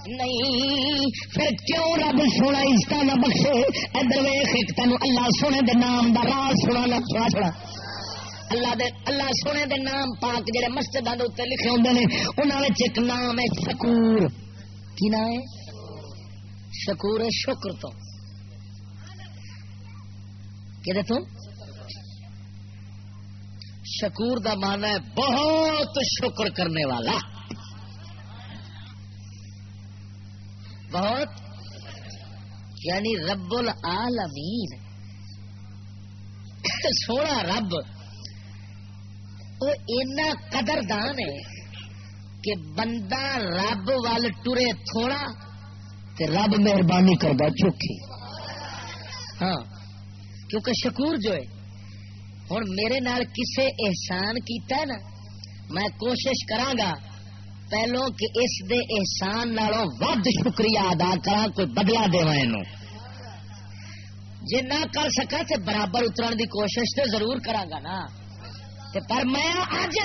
نہیں، پھر کیوں رب سونا اس نہ بخشے؟ ادھر ویخ ایک تین اللہ سونے دے نام دا راز سنا نہ سنا چھڑا اللہ دے، اللہ سونے دے نام پاک جڑے مسجد لکھے ہوندے نے، انہاں وچ ایک نام ہے شکور کی نام ہے؟ شکور شکر تو۔ کہ تو؟ شکور کا مانا ہے بہت شکر کرنے والا۔ بہت؟ یعنی رب العالمین۔ سونا رب، وہ اینا قدردان ہے کہ بندہ رب وال ٹرے تھوڑا تے رب مہربانی کرتا چوکھی۔ ہاں۔ کیونکہ شکور جو ہے ہوں میرے نال کسے احسان کیتا ہے نا میں کوشش کرانگا پہلو کہ اس دے احسان نالوں ود شکریہ ادا کرا کوئی بدلا دوا جی نہ کر سکا تو برابر اترن دی کوشش تو ضرور کرانگا نا۔ تے پر میں آج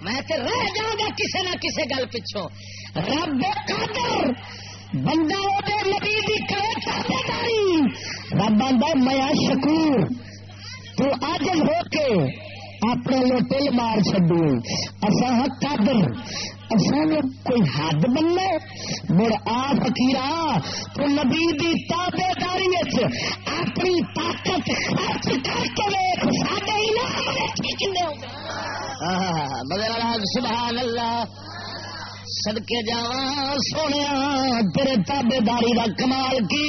میں تے رہ جاؤں گا کسے نہ کسے گل پچھوں۔ رب قادر! بندہ وہ نبی دی کرے رب آدھا میں شکور۔ تو آج ہو کے اپنے لو لوٹل مار چڈو اصا ہاں قادر۔ اصل کوئی حد بننا مڑ آ فکیر تو نبی دی تابے داری اپنی طاقت خرچ کر کے مگر سبحان اللہ سدکے جا سونے تیرے تابے داری کا کمال کی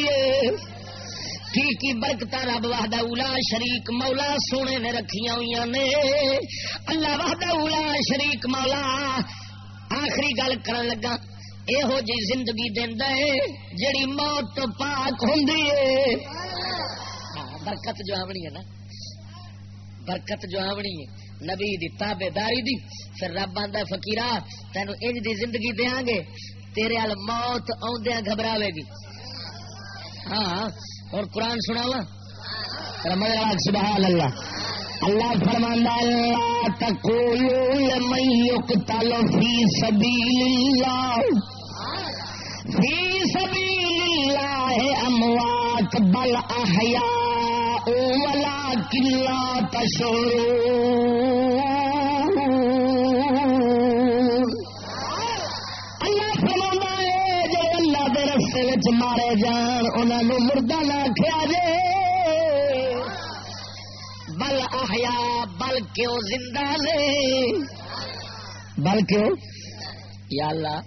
کی کی برکت رب وحدہ اولا شریک مولا سونے نے رکھیا ہوئی نے اللہ وحدہ اولا شریک مولا آخری گل کر لگا یہو جی زندگی دینا ہے جڑی موت تو پاک ہوں برکت جو آمنی ہے نا برکت جو آمنی ہے نبی دی تابے داری دی، پھر رب آدھا فکیرا تینو انج دی زندگی دیا گے، تیرے ال موت آدھا گھبراوے گی۔ ہاں اور قرآن سنا وا سبحان اللہ اللہ فرمانا اللہ تقولوا من يقتل في سبيل الله في سبيل الله اموات بل احياء ولكن لا تشعرون مارے جان انہوں مردہ نہ کھیا جے۔ بل آیا بل کیوں زندہ لے بل یا اللہ،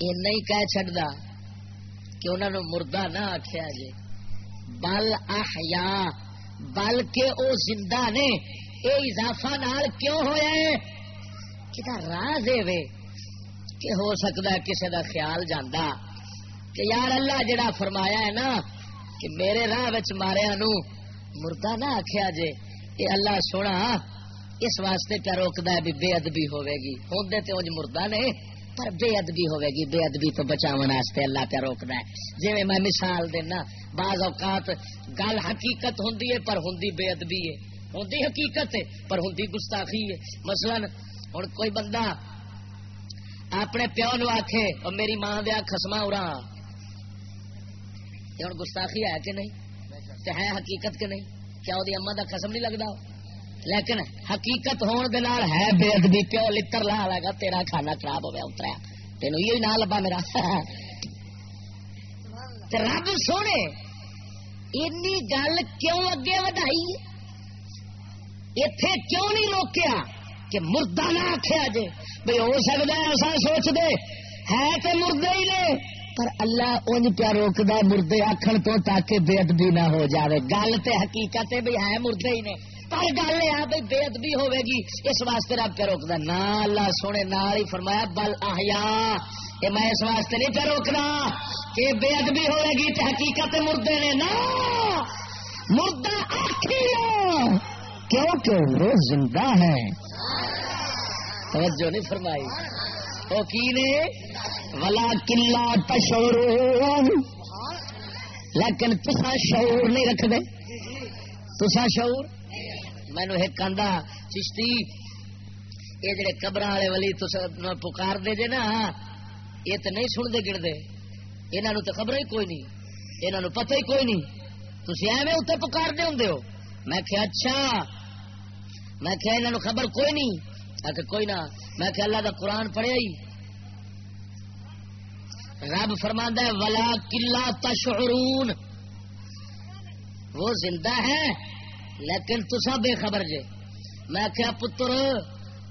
یہ نہیں کہہ چڑھتا کہ انہوں نے مردہ نہ آخیا جے۔ بل آیا بل کے او زندہ نے۔ اے اضافہ نال کیوں ہوئے کتا راز ہے وے کہ ہو سکتا ہے کسی کا خیال جانا کہ یار اللہ جڑا فرمایا ہے نا کہ میرے راہ وچ ماریا نو، مردہ نہ آخیا جے۔ یہ اللہ سونا، اس واسطے پہ روکتا ہے بھی بے ادبی ہوے گی؟ ہوں تو انج مردہ نے۔ پر بے ادبی ہوے گی بے ادبی تو بچاؤ واسطے اللہ پہ روکتا ہے۔ جی میں مثال دینا، بعض اوقات گل حقیقت ہوں پر ہوں بے ادبی ہے۔ ہوں حقیقت ہے پر ہوں گستاخی ہے۔ مثلا ہوں کوئی بندہ اپنے پیو نو آخے اور میری ماں دیا خسما ارا یہ ہوں گستاخی ہے کہ نہیں؟ ہے حقیقت کہ نہیں؟ کیا وہ اما کا خسم نہیں لگتا لیکن حقیقت ہون دے نال ہے بے ادبی پیو لتر لا لے گا، تیرا کھانا خراب ہو گیا اتریا یہ نہ لبا میرا۔ رب سونے اینی گل کیوں اگے ودائی؟ اتے کیوں نہیں روکیا کہ مردہ نہ آخیا جے؟ بھائی ہو سکتا ہے ایسا سوچ دے ہے تو مردے ہی نے، پر اللہ انج پیا روکتا مردے آخر تو تاکہ بے ادبی نہ ہو جاوے۔ گل تو حقیقت ہے بھائی ہے مردے ہی نے۔ پر گل یہ بھائی بے ادبی ہوے گی۔ اس واسطے رب پیا روکتا نہ، اللہ سونے نال ہی فرمایا، بل آیا یہ میں اس واسطے نہیں پیا روکنا کہ بے ادبی ہوے گی تو حقیقت مردے نے نہ۔ مردہ آخی کیونکہ وہ زندہ ہے۔ توجہ نہیں فرمائی۔ وہ کی نے؟ ولا کلا تشور لیکن تسا شعور نہیں رکھ دے تسا شعور؟ مینو ایک آدھا چشتی یہ جڑے قبر والے والی پکار دے جے نا، یہ تو نہیں سنتے گنتے۔ یہاں تو خبر ہی کوئی نہیں۔ یہاں پتہ ہی کوئی نہیں۔ تھی ایویں اتنے پکار دے ہوں میں کہ اچھا۔ میں کہ یہاں خبر کوئی نہیں۔ کہ کوئی نہ۔ میں کہ اللہ کا قرآن پڑھیا ہی۔ رب فرما ہے، ولا کلا تشعرون وہ زندہ ہے لیکن تسا بے خبر جے۔ میں کیا پتر،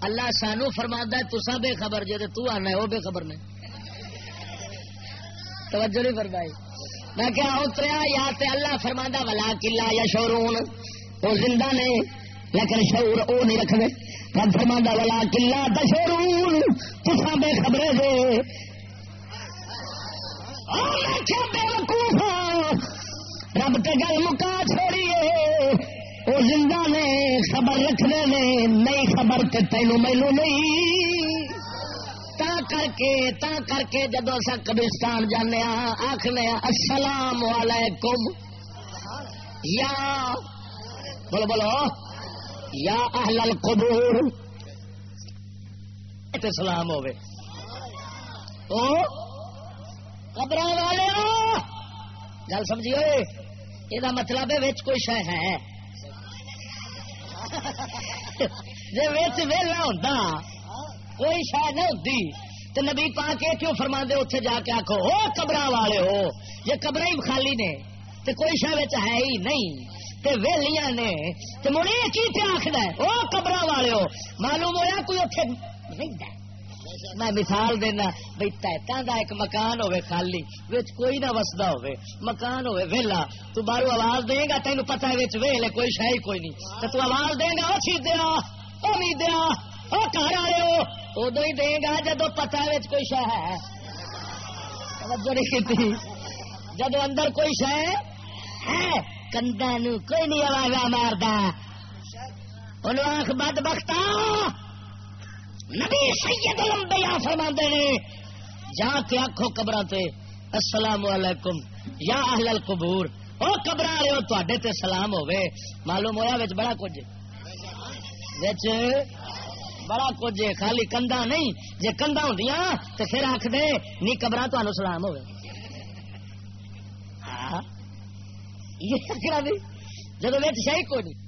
اللہ سانو فرما ہے تسا بے خبر جے تو آنا وہ بے خبر نے۔ توجہ نہیں فرمائی۔ میں کیا اتریا یا تے اللہ فرما ولا کلا یا شورون وہ زندہ نے لیکن شعور او نہیں رکھنے رب فرما والا کلا دشور تسا بے خبرے دے بے وقوف ہاں۔ رب کے گل مکا چھوڑیے۔ وہ زندہ نے، خبر رکھنے نے نہیں خبر تے تینوں مینو نہیں۔ تا کر کے، تا کر کے جدو اصا قبرستان جانے آخنے السلام علیکم۔ یا، بولو بولو۔ یا اہل القبور۔ سلام ہوے او قبر والے گل سمجھیے یہ مطلب ہے کوئی شہ ہے؟ جی ویلا ہوتا کوئی شاید نہ ہوتی تو نبی پا کے کیوں فرما دے اتنے جا کے آخو ہو قبر والے ہو، یہ قبر ہی خالی نے تو کوئی شاید ہے ہی نہیں ویلیاں نے تو مڑے کی آخر وہ قبر والے ہو، معلوم ہوا کوئی اتنے نہیں میں مثال دینا بھائی تیتان دا ایک مکان ہوے خالی، وچ کوئی نہ وسدا ہوے مکان ہوے ویلا، تو باہر آواز دے گا تینوں پتہ ہے وچ ویل کوئی شے ہی کوئی نہیں۔ تے تو آواز دے گا، او سی دیا، او می دیا، او گھر والے ہو اودو ہی دے گا جدو پتہ ہے وچ کوئی شے ہے۔ توجہ نہیں کیتی۔ جدو اندر کوئی شے ہے کندا نو کوئی نہیں آواز ماردا۔ انہوں آنکھ بد بختا۔ نبی سید الانبیاء فرما نے، جا کے آخو قبر السلام علیکم، یا اہل القبور، او قبر والے ہو تے سلام ہوے معلوم ہوا بچ بڑا کچھ بچ بڑا کچھ خالی کندا نہیں۔ جے کندا ہوں تو پھر آخ دے نی قبر تمہیں سلام ہوے ہاں۔ یہ جب شاہی کوئی نہیں۔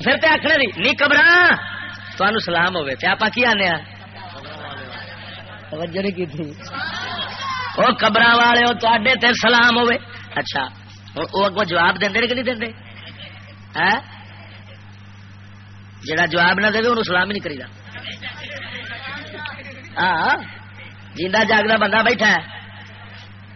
پھر تے آخر نی قبر تمہیں سلام ہوے تے آپ کی آنے توجہ نہیں کی تھی وہ قبر والے تے تے سلام ہوے اچھا وہ اگو جواب دیں کہ نہیں دیں ہاں؟ جڑا جواب نہ دے انہوں سلام ہی نہیں کری ہاں جیندہ جاگتا بندہ بیٹھا ہے۔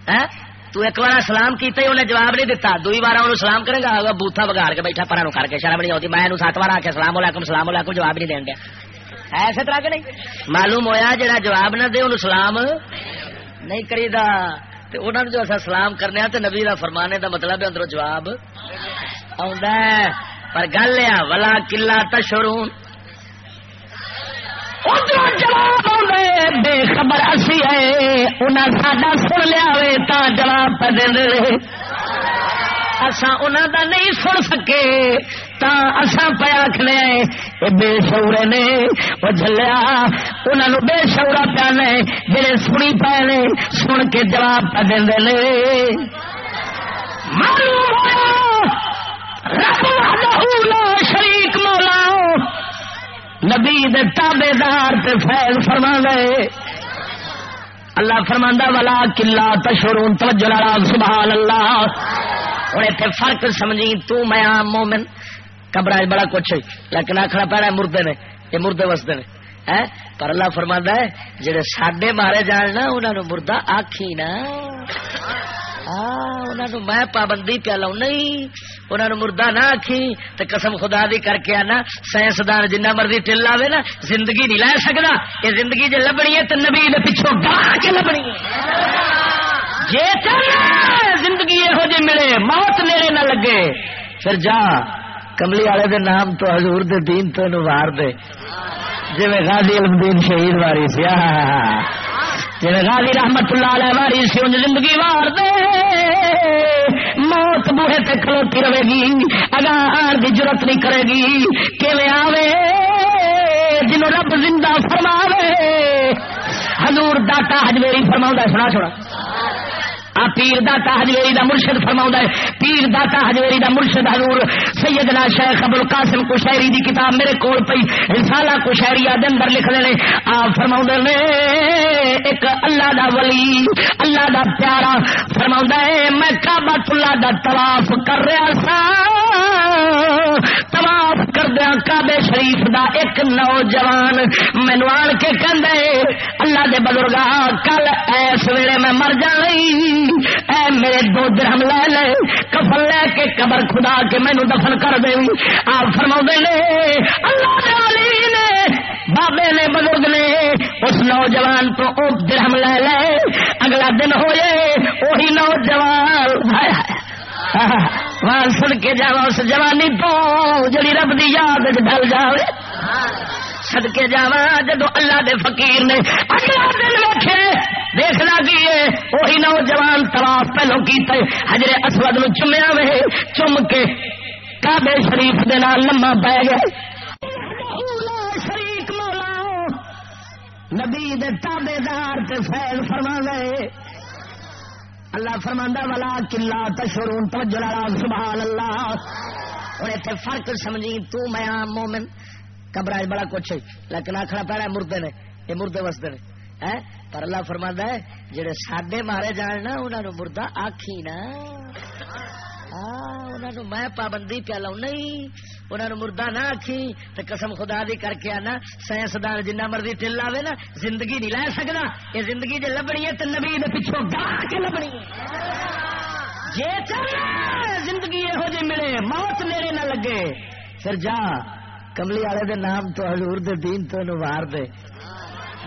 ہاں؟ تو ایک بار سلام کیتے انہیں جواب نہیں دتا، دوئی بار انہوں سلام کرے گا بوتھا بگاڑ کے بیٹھا پرا کر کے، شرم نہیں ہوتی میں سات بار آ کے سلام علیکم سلام علیکم، جواب نہیں دین گیا ایسے طرح کے نہیں؟ معلوم ہویا جڑا جواب نہ دے، انہوں سلام نہیں کری دا انہوں نے جو اصا سلام کرنے ہاں، تو نبی کا فرمانے دا مطلب ہے اندروں جواب آ پر گل ہے، ولا کلا تشرون ادھر جواب آئے بے خبر اسی ہے۔ انہیں ساڈا سن لیا تا جواب پہ دے اسا انہوں دا نہیں سن سکے، تا اسا پہ آخنے بے شورے نے۔ وہ جلیا انہوں بے شورا پیا نے، جڑے سنی پے نے، سن کے جواب پہ دے معلوم ہوا رب شریک مولا نبی تابے دار تے فیض فرما گئے اللہ فرما والا کلا تشرون توجہ سبحان اللہ ہوں اتنے فرق سمجھی، تو میں آم مومن۔ قبر بڑا کچھ لیکن آخر پہ مردے نے۔ یہ مردے وستے نے۔ پر اللہ فرما ہے جہے سڈے مارے جان نا انہوں نے مردہ آخی نا۔ میں پابندی پیا لاؤ نہیں انہوں نے مردہ نہ آخی تو قسم خدا دی کر کے آنا، سائنسدان جنہ مرضی ٹل آئے نا، زندگی نہیں لے سکتا یہ زندگی جی لبنی ہے تو نبی نے پچھوں گا کے لبنی جی زندگی یہو جی ملے، موت میرے نہ لگے۔ پھر جا، کملی والے دے نام تو حضور دے دین تو وار دے۔ جی غازی علم دین شہید واری سی۔ جی غازی رحمت اللہ علیہ واری سی انج زندگی وار دے، موت بوہے تے کھلوتی رہے گی اگا آر دی جرت نہیں کرے گی، کیویں آوے؟ جنوں رب زندہ فرماوے، حضور داتا حجویری فرماؤں سنا چھوڑا۔ آ، پیر داتا ہجویری دا مرشد فرما ہے۔ پیر داتا ہجویری دا مرشد حضور سیدنا شیخ ابو القاسم کشہری دی کتاب میرے کول پئی۔ رسالہ کشہری دے اندر لکھ لے آ فرما نے ایک اللہ دا ولی، اللہ دا پیارا فرما ہے، میں کعبۃ اللہ دا طواف کر رہا سا۔ طواف کردیا کابے شریف دا ایک نوجوان مینو آن کے کہندے اللہ دے بزرگا کل ایس ویلے میں مر جانی اے میرے دو درہم لے لے، کفن لے کے قبر خدا کے مینو دفن کر دے۔ آپ فرما نے، اللہ علی نے، بابے نے، بزرگ نے، اس نوجوان تو او درہم لے لے۔ اگلا دن ہوئے، وہی نوجوان، وہاں سن کے جا اس جوانی تو، جڑی رب دی یاد ڈل جائے سدکے جا جدو اللہ دے فقیر نے اگلا دن ویٹے دیکھنا کی وہی نوجوان تلاف پہلو کیتے حجرے اسود نو چومیا وے، چم کے کابے شریف دے نال لما پی گئے شریک مولا، نبی دے تابے دار تے فیل فرما گئے اللہ فرماندہ والا کلا تشرون توجہ سبحان اللہ۔ اور اتنے فرق سمجھی، تو میں مومن۔ قبر بڑا کچھ ہے۔ لیکن آخنا پڑا مردے نے، یہ مردے وستے نے۔ ہے پر اللہ فرماندا ہے، جڑے ساڈے مارے جان نا، انہاں نو مردہ آکھی نا۔ انہوں میں پابندی پیا لاؤ نہیں انہوں مردہ نہ آخی تو قسم خدا دی کر کے آنا، سائنسدان جنہ مرضی تل لاوے نا، زندگی نہیں لے سکتا یہ زندگی جی لبنی ہے تو نبی پچھوں گا کے لبنی جی زندگی یہو جی ملے، موت میرے نہ لگے۔ پھر جا کملی والے دے نام تو حضور دے دین تو وار دے۔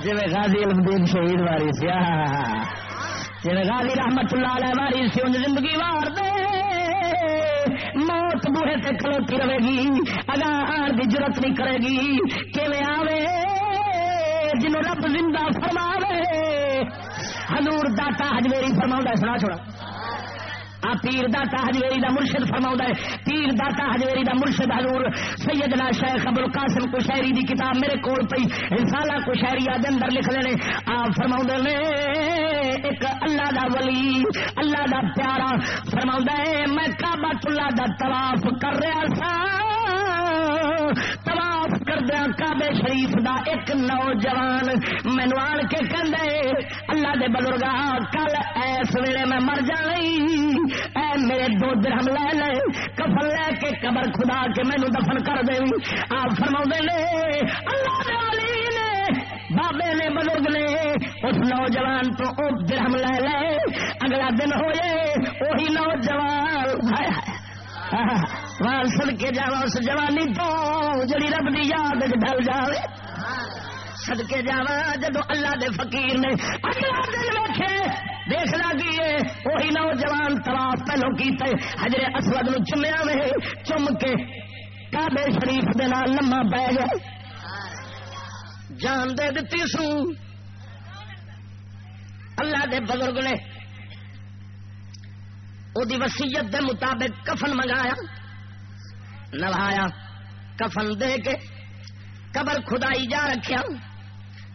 جی غازی علمدین شہید واری سی۔ جی غازی رحمت اللہ علیہ واری سی ان زندگی وار دے۔ موت بوہے سے کھلوتی رہے گی۔ اگا آن کی ضرورت نہیں کرے گی۔ کہ آوے؟ جنوں رب زندہ فرماوے۔ حضور داتا ہجویری فرما سنا چھوڑا۔ پیر داتا ہجویری دا مرشد فرما ہے۔ پیر داتا ہجویری دا مرشد حضور سیدنا شیخ ابو القاسم کشہری دی کتاب میرے کول پئی۔ رسالہ کشہری دے اندر لکھ لے آپ فرما نے، ایک اللہ دا ولی، اللہ دا پیارا فرما ہے، میں کعبہ اللہ دا طواف کر رہا سا۔ طواف کردیا کعبے شریف دا ایک نوجوان مینو آن کے کہندے اللہ دے بزرگا کل ایس ویلے میں مر جانی اے میرے دو درہم لے لے، کفن لے کے قبر خدا کے مینو دفن کر دے آپ فرما نے، اللہ علی نے، بابے نے، بزرگ نے، اس نوجوان تو او درہم لے لے۔ اگلا دن ہوئے وہی نوجوان وہاں سد کے جا اس جوانی تو، جڑی رب دی یاد ڈل جائے سدکے جا جدو اللہ دے فقیر نے اگلا دن ویٹے دیکھ لگی وہی نوجوان تلاف پہلو کیتے، حجر اسود نو چمیا وے، چم کے کابے شریف دے نال لما پی گئے جان دے دتی سو۔ اللہ دے بزرگ نے دی وسیعت دے مطابق کفن منگایا۔ نوایا کفن دے کے قبر خدائی جا رکھیا۔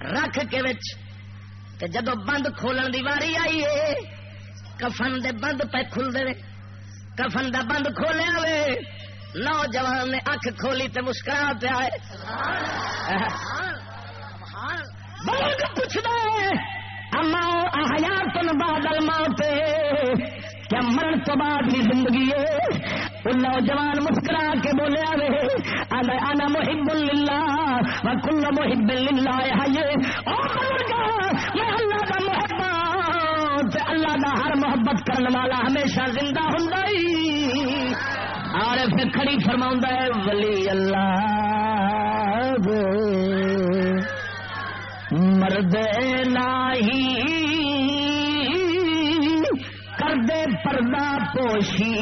رکھ کے وچ تے جدو بند کھولن دی واری آئی ہے کفن دے بند پہ کھل دے کفن دا بند کھولیا وے، نوجوان نے اکھ کھولی تے مسکرا پیا پوچھ دے اما بادل بعد الموت کیا مرن تو بعد بھی زندگی ہے؟ وہ نوجوان مسکرا کے بولے آئے انا محب اللہ و کل محب اللہ ہے میں اللہ کا محبت، اللہ کا ہر محبت کرنے والا ہمیشہ زندہ ہوں اور پھر کھڑی فرما ہے، ولی اللہ، مرد نہیں پردہ پوشی۔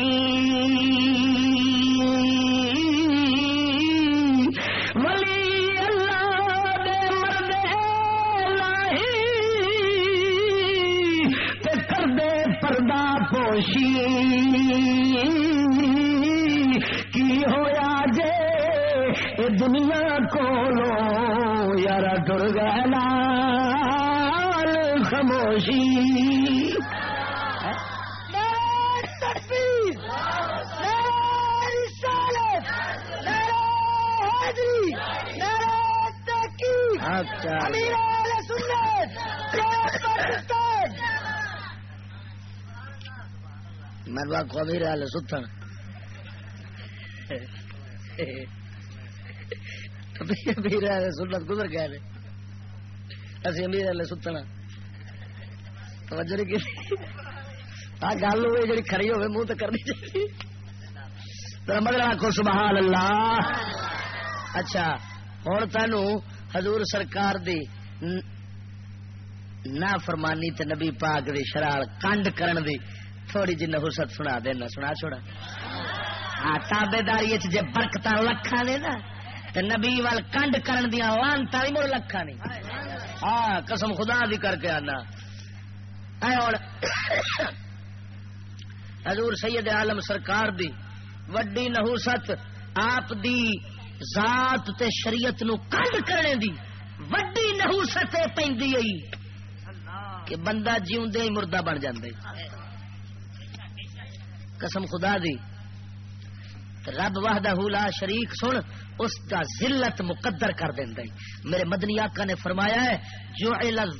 ولی اللہ دے مردے تے کر دے پردہ پوشی۔ کی ہویا جے اے دنیا کو لو یار ٹر گیا اچھا۔ میں کو امیر حال ستن امیر سنت گزر گئے اسی امیر والے ستنا توجہ نہیں کی۔ آ گل ہوئے جی کھڑی ہوئے منہ تو کرنی چاہیے۔ مگر آخو سبحان اللہ۔ اچھا ہوں تین حضور سرکار دی نہ فرمانی تے نبی پاک دی شرار کنڈ کرن دی تھوڑی جی نحوست سنا دینا سنا چھوڑا۔ ہاں تابے داری جی برکت لکھا نے نا، تے نبی وال کنڈ کرن دیا لانتا بھی مڑ لکھا نہیں ہاں قسم خدا دی کر کے آنا۔ اے اور حضور سید عالم سرکار دی وڈی نحوست آپ دی ذات تے شریعت نو کنڈ کرنے دی وڈی نہوست پی کہ بندہ جیوندے ہی مردہ بن جاندے قسم خدا دی۔ رب وحدہ لا شریک سن، اس کا ذلت مقدر کر دیں میرے مدنی آقا نے فرمایا ہے جو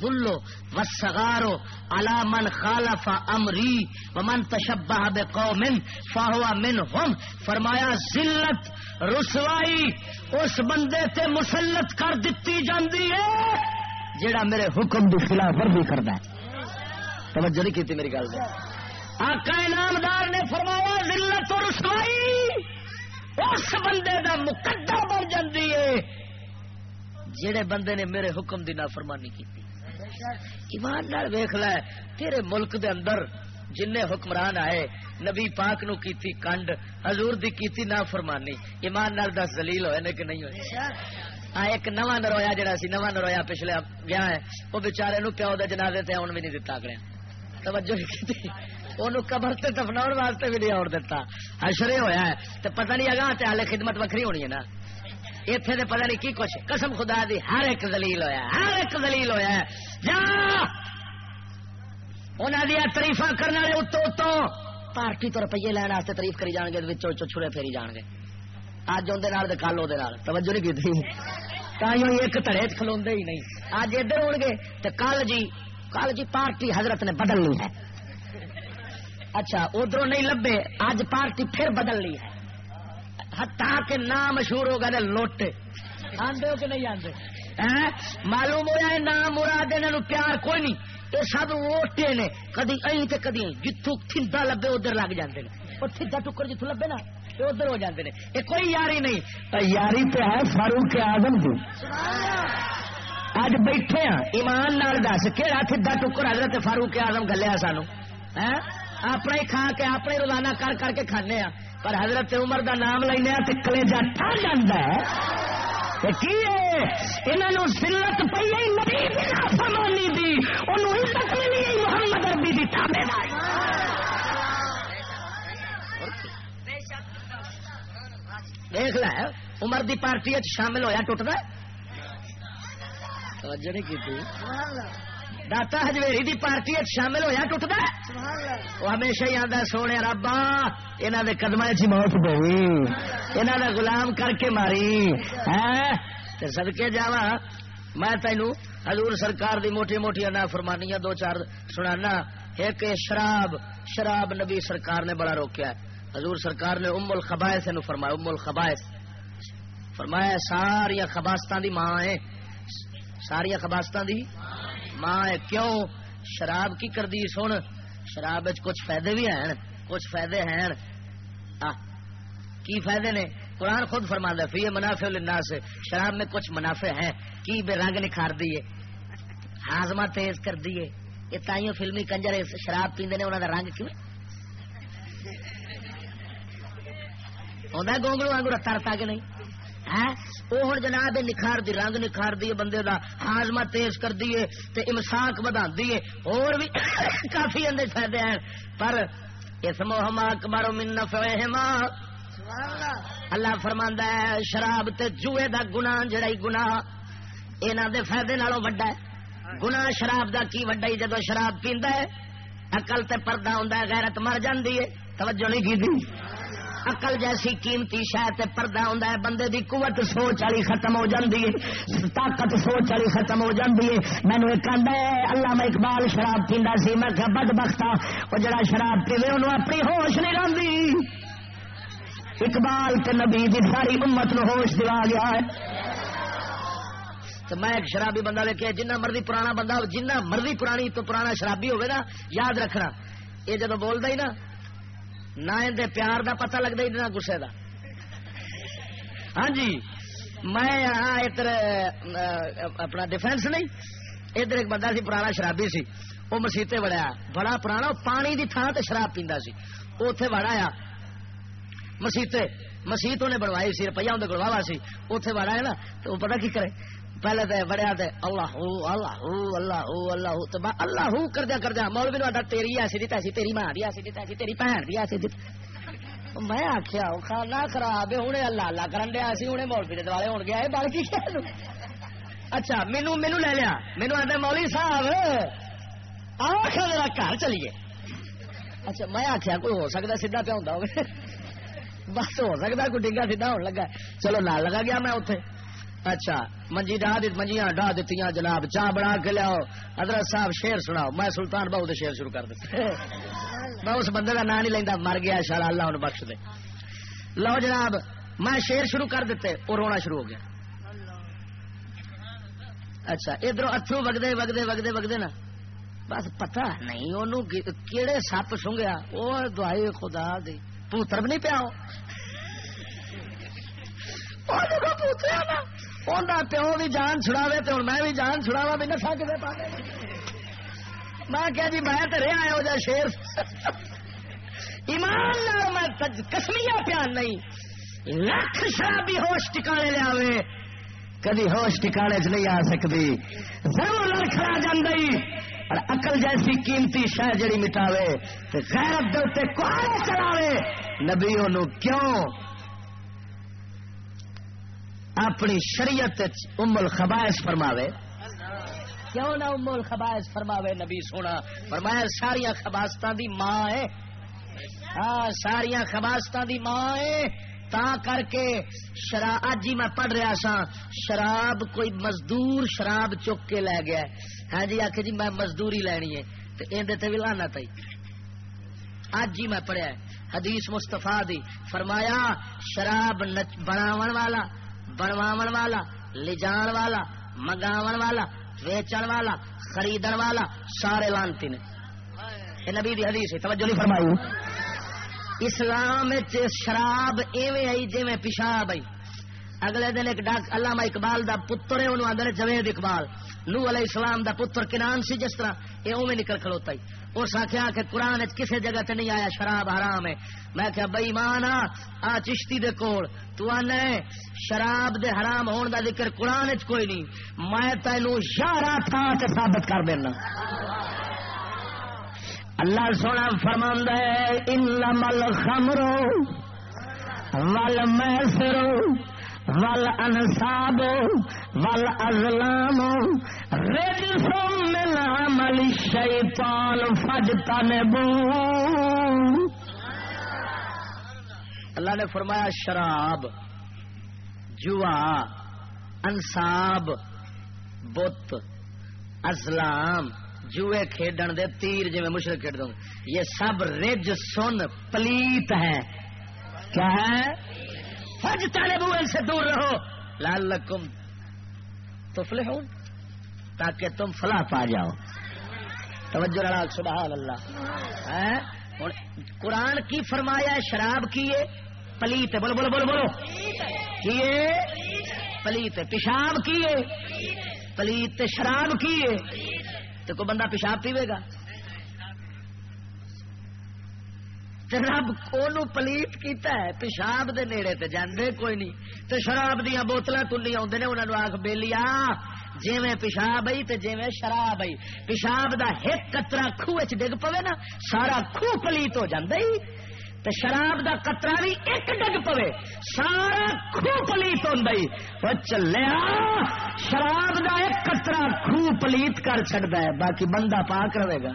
ذلو و سگارو الا من خالف امری و من تشبہ بے قومن فاہوا من ہم فرمایا، ذلت، رسوائی اس بندے تے مسلط کر دیتی جاندی ہے، جیڑا میرے حکم دی خلاف ورزی کردا ہے۔ توجہ نہیں کیتی میری گل آقا انعامدار نے فرمایا، ذلت و رسوائی اس بندے دا مقدر بن جاندی ہے جڑے بندے نے میرے حکم دی نافرمانی کی ایمان نال ویخ لے، تیرے ملک دے اندر جن حکمران آئے، نبی پاک نو کیتی کنڈ، حضور دی کیتی نافرمانی۔ ایمان نال دس دلیل ہوئے نے کہ نہیں ہوئے؟ آ، ایک نواں نرویا جڑا سی، نواں نرویا پچھلے گیا ہے، وہ بیچارے نو پیو دے جنازے تے آن بھی نہیں دتا اگلے توجہ نہیں کی قبر سے دفنا واسطے بھی نہیں آن دتا۔ اشرے ہوا ہے۔ تو پتہ نہیں اگاں تے ہالے خدمت وکری ہونی ہے نا۔ اتنے تو پتہ نہیں کی کچھ۔ قسم خدا دی، ہر ایک دلیل ہویا ہر ایک دلیل ہویا ہے۔ جا! انہوں دیا تریفا کرنے والے اتو اتو پارٹی تو روپیے لین واسطے تعریف کری جان گے چھڑے پھیری جان گے۔ اج اندر کل وہ توجہ نہیں کی ایک تڑے کھلو ہی نہیں۔ اج ادھر ہو گے تو کل جی کل جی پارٹی حضرت نے بدلنی ہے۔ اچھا ادھر نہیں لبے اج پارٹی پھر بدل لی ہے۔ ہتا کے نام مشہور ہو گئے لوٹ۔ آدھے ہو کہ نہیں آدھے معلوم ہوا ہے نام مراد انہوں پیار کوئی نہیں۔ یہ سب ووٹے نے۔ کدی ائی تے کدی جتوں تھندا لبے ادھر لگ جاندے نے۔ اور تھندا ٹکر جتوں لبے نا ادھر ہو جاندے نے۔ یہ کوئی یاری نہیں۔ یاری تو ہے فاروق آدم کی اج بیٹھے ہاں ایمان نال دس کہڑا تھدا ٹکر حضرت فاروق آدم گلیا سانو اپنا ہی کھا کے اپنے روزانہ کر کر کے کھانے پر حضرت عمر دا نام لینا تو کلیجا ٹھا جانا ہے۔ سلت پی فرمانی دی عزت ملی محمد اربی دی تابے دیکھ ل عمر دی پارٹی شامل ہویا ٹوٹتا توجہ نہیں کی داتا ہجویری دی پارٹی شامل ہویا ٹوٹتا وہ ہمیشہ ہی آتا سونے ربا یہاں دے قدم چ موت پوی یہاں دا غلام کر کے ماری۔ ہے سدکے جا میں تینو حضور سرکار دی موٹی موٹی انا فرمانیاں دو چار سنانا۔ ایک شراب شراب نبی سرکار نے بڑا روکیا حضور سرکار نے ام الخبائس نو فرمایا ام الخبائس فرمایا ساریا خباستان دی ماں ہے ساریا خباستان دی ماں کیوں شراب کی کر دی سن، شراب کچھ فائدے بھی ہیں، کچھ فائدے ہیں۔ کی فائدے نے؟ قرآن خود فرما دے فی منافع الناس شراب میں کچھ منافع ہیں۔ کی بے رنگ نکھار دیے ہاضمہ تیز کر دیے یہ تائیوں فلمی کنجر شراب پیندے نے انہوں کا رنگ کیوں؟ گونگلو آگو رتا رتا کے نہیں؟ وہ ہوں جناب نکھار دی رنگ نکھار دی بندے دا ہاضمہ تیز کر دیے تے امساک بدا دیے اور بھی کافی اندر فائدے ہیں پر اسم ہما اکبر من نفعہما۔ اللہ۔ فرماندا ہے شراب تے جوئے دا گناہ جڑا گناہ انہاں دے فائدے نالوں وڈا ہے۔ گناہ شراب دا کی وڈا ہی؟ جدو شراب پیندا ہے عقل تے پردہ ہوندا ہے غیرت مر جاندی ہے۔ توجہ نہیں کی اقل جیسی قیمتی شاید پردہ ہوں بندے دی قوت سوچ والی ختم ہو جاتی ہے، طاقت سوچ والی ختم ہو جاتی ہے۔ مینو ایک آدھا اللہ میں اقبال شراب پیندا سی، میں کہ بد بختا وہ جڑا شراب پیوے، انہوں اپنی ہوش نہیں لاندی اقبال تے نبی دی ساری امت نو ہوش دلا گیا ہے۔ تو میں ایک شرابی بندہ ویکیا جنہ مرضی پرانا بندہ جنہ مرضی پرانی تو پرانا شرابی ہوگا نا، یاد رکھنا۔ یہ جدو بولتا ہی نا نہ اندر پیار دا پتہ لگتا ہی نہ گسے دا۔ ہاں جی میں ادھر اپنا ڈیفینس نہیں، ادھر ایک بندہ سی، پرانا شرابی سی، وہ مسیطے بڑا بڑا پرانا پانی دی تھان تے شراب پیندا سی۔ اتے بڑا آ مسیطے مسیت انہیں بنوائی سی روپیہ اندر گڑوا سی۔ اتے بڑا ہے نا، تو وہ پتا کی کرے؟ پہلے تو بڑیا تو اللہ اللہ اللہ اللہ تو اللہ کردیا کردیا مول بھی تیری ایسی دیتا سی تیری ماں دی ایسی دیتا سی تیری بھن دی ایسی دیتا۔ میں آخیا کھانا خراب ہے ہوں اللہ اللہ کرن دیا سی ہوں مولوی کے دوارے ہو گیا بل کی اچھا مینو مینو لے لیا۔ مینو آدھے مولی صاحب آخر میرا گھر چلیے۔ اچھا میں آخیا کوئی ہو سکتا سیدا پہ ہوں بس ہو سکتا، کوئی ڈنگا سیدا ہونے لگا۔ چلو نہ لگا گیا میں اتنے اچھا منجی ڈا دی منجیاں ڈا دیتی جناب چاہ بنا کے لیاؤ۔ حضرت صاحب شیر سناؤ میں سلطان بہو شیر شروع کر دیتے میں اس بندے کا نام نہیں لینا مر گیا شالا اللہ انہوں بخش دے۔ لو جناب میں شیر شروع کر دیتے وہ رونا شروع ہو گیا۔ اچھا ادھر اترو وگدے وگدے وگدے وگدے نا۔ بس پتا نہیں انہوں کیڑے سپ سونگیا وہ دعائی خدا دی۔ پوتر بھی نہیں پیا پوترا نا پیو بھی جان چھڑاوے تو میں بھی جان چھڑاوا بھی نسا کسی پا میں کیا جی میں تو رہا ہو جا شیر ایمان میں کسمیا پیان نہیں لکھ شرابی ہوش ٹکانے لیا کدی ہوش ٹکانے چ نہیں آ سکتی ضرور لڑکھڑا جی اور اقل جیسی قیمتی شہ جڑی مٹاوے غیرت دے کوارے چلاوے نبیوں کیوں اپنی شریعت ام الخبائش فرماوے۔ کیوں نہ ام الخبائش فرماوے نبی سونا؟ فرمایا ساریا خباستان دی ماں ہے۔ ہاں ساریا خباستان دی ماں ہے۔ تا کر کے شراب اج ہی میں پڑھ رہا سا شراب کوئی مزدور شراب چک کے لے گیا ہاں جی آخ جی میں مزدوری لینی ہے۔ تو اندر بھی لانا تھی اج ہی میں پڑھیا حدیث مستفا دی۔ فرمایا، شراب بناو والا بنواو والا، لجان والا منگاو والا، ویچن والا، خریدن والا، سارے لانتی نے۔ نبی دی حدیث توجہ نہیں فرمائی۔ اسلام شراب ایویں آئی جی پیشاب آئی۔ اگلے دن ایک ڈاک علامہ اقبال دا پتر ہے، انہوں آدھے جوید اقبال۔ نو علیہ السلام دا پتر کنان سی جس طرح، یہ اوے نکل کھلوتا ہی۔ اس آخیا کہ قرآن کسی جگہ تے نہیں آیا، شراب حرام ہے۔ میں کیا بئی مان آ چشتی دے کول۔ تو آنے شراب دے حرام ہون دا ذکر قرآن چ کوئی نہیں۔ میں تینو یارہ تھا تے ثابت کر دینا۔ اللہ سونا فرماند ہے، انما الخمر والمیسر ول انصاب، ول ازلام رجس من عمل الشیطان فاجتنبوا اللہ نے فرمایا، شراب، جوا، انصاب، بت، ازلام، جوئے کھیڈن دے تیر جی میں مشرق کھیڈ دوں۔ یہ سب رج سن، پلیت ہے۔ کیا ہے؟ فج تالے بو سے دور رہو۔ لال لکم تو فلے تاکہ تم فلاح پا جاؤ۔ توجہ لڑا سبحان اللہ۔ قرآن کی فرمایا شراب کیے، پلیت بولو بولو بولو بولو۔ کیے؟ پلیت پیشاب کیے؟ پلیت شراب کیے؟ تو کوئی بندہ پیشاب پیوے گا۔ رب کو پلیت کیتا ہے، پیشاب دے نیڑے تے جاندے، کوئی نہیں۔ تے شراب دیا بوتل تلی آدھے انہوں نے آخ بے لیا جی پیشاب آئی تے جی میں شراب آئی۔ پیشاب دا ایک کترا خوہ چ ڈگ پوے نا، سارا خوہ پلیت ہو جاندے تے شراب دا کترا بھی ایک ڈگ پوے، سارا خوہ پلیت ہوں چلیا، شراب دا ایک کترا خوہ پلیت کر چڑتا ہے، باقی بندہ پاک رہے گا۔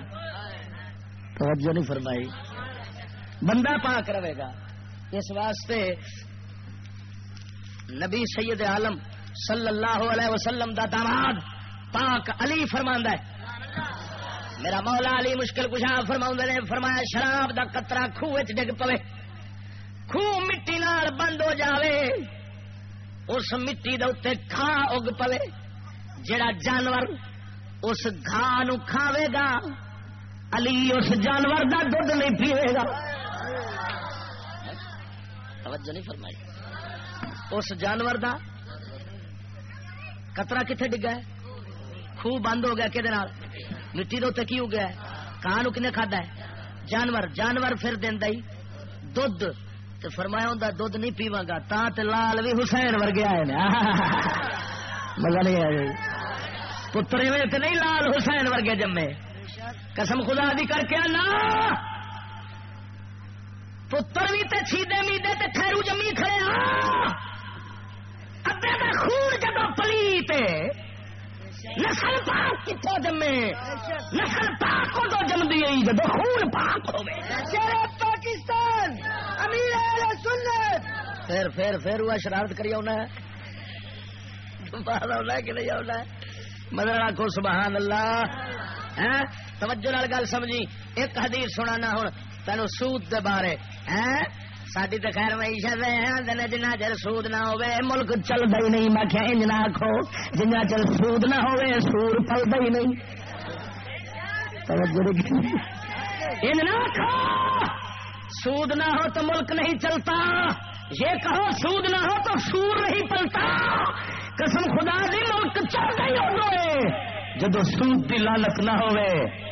توجہ نہیں فرمائی۔ بندہ پاک رہے گا۔ اس واسطے نبی سید عالم صلی اللہ علیہ وسلم دا داماد پاک علی فرما ہے۔ میرا مولا علی مشکل کشا فرما نے فرمایا، شراب دا قطرہ خوہ ڈگ پوے۔ خوہ مٹی نال بند ہو جاوے۔ اس مٹی دے اتنے کھا اگ پوے۔ جڑا جانور اس گھا نو کھاوے گا، علی اس جانور دا دھد نہیں پیے گا۔ توجہ نہیں فرمائی۔ اس جانور دا کترا کتنے ڈگا ہے؟ خوہ بند ہو گیا کہ مٹی دے کی ہو گیا ہے؟ کہاں کنے کھدا ہے؟ جانور جانور پھر دینا ہی۔ دھد تو فرمایا ہوں دھد نہیں پیوا گا تا تے لال بھی حسین ورگیا ہے مزہ نہیں آیا جی۔ پتر نہیں لال حسین ورگے جمے۔ قسم خدا دی کر کے نا پتر بھی تے چھیدے میدے تے ٹھہرو جمی کھڑے ادے کا خون جب پلیت نسل پاک کتوں جمے؟ نسل پاک کو تو جم دی جب خون پاک ہو پاکستان امیر سنت۔ پھر پھر پھر وہ شرارت کری آنا ہے۔ آنا کہ نہیں آنا ہے؟ مدر آخو سبحان اللہ۔ توجہ نال گل سمجھی۔ ایک حدیث سنانا ہوں۔ تینوں سود دے بارے۔ ساری تو خیر معیشت ہے جنا چر سود نہ ہو ملک چلتا ہی نہیں۔ میں کیا انج نہ آخو جنا چر سود نہ ہو سور پلتا ہی نہیں۔ انج نہ آخو سود نہ ہو تو ملک نہیں چلتا۔ یہ کہو، سود نہ ہو تو سور نہیں پلتا۔ قسم خدا دی، ملک چلتا ہی ہو جب سود کی لالت نہ ہوئے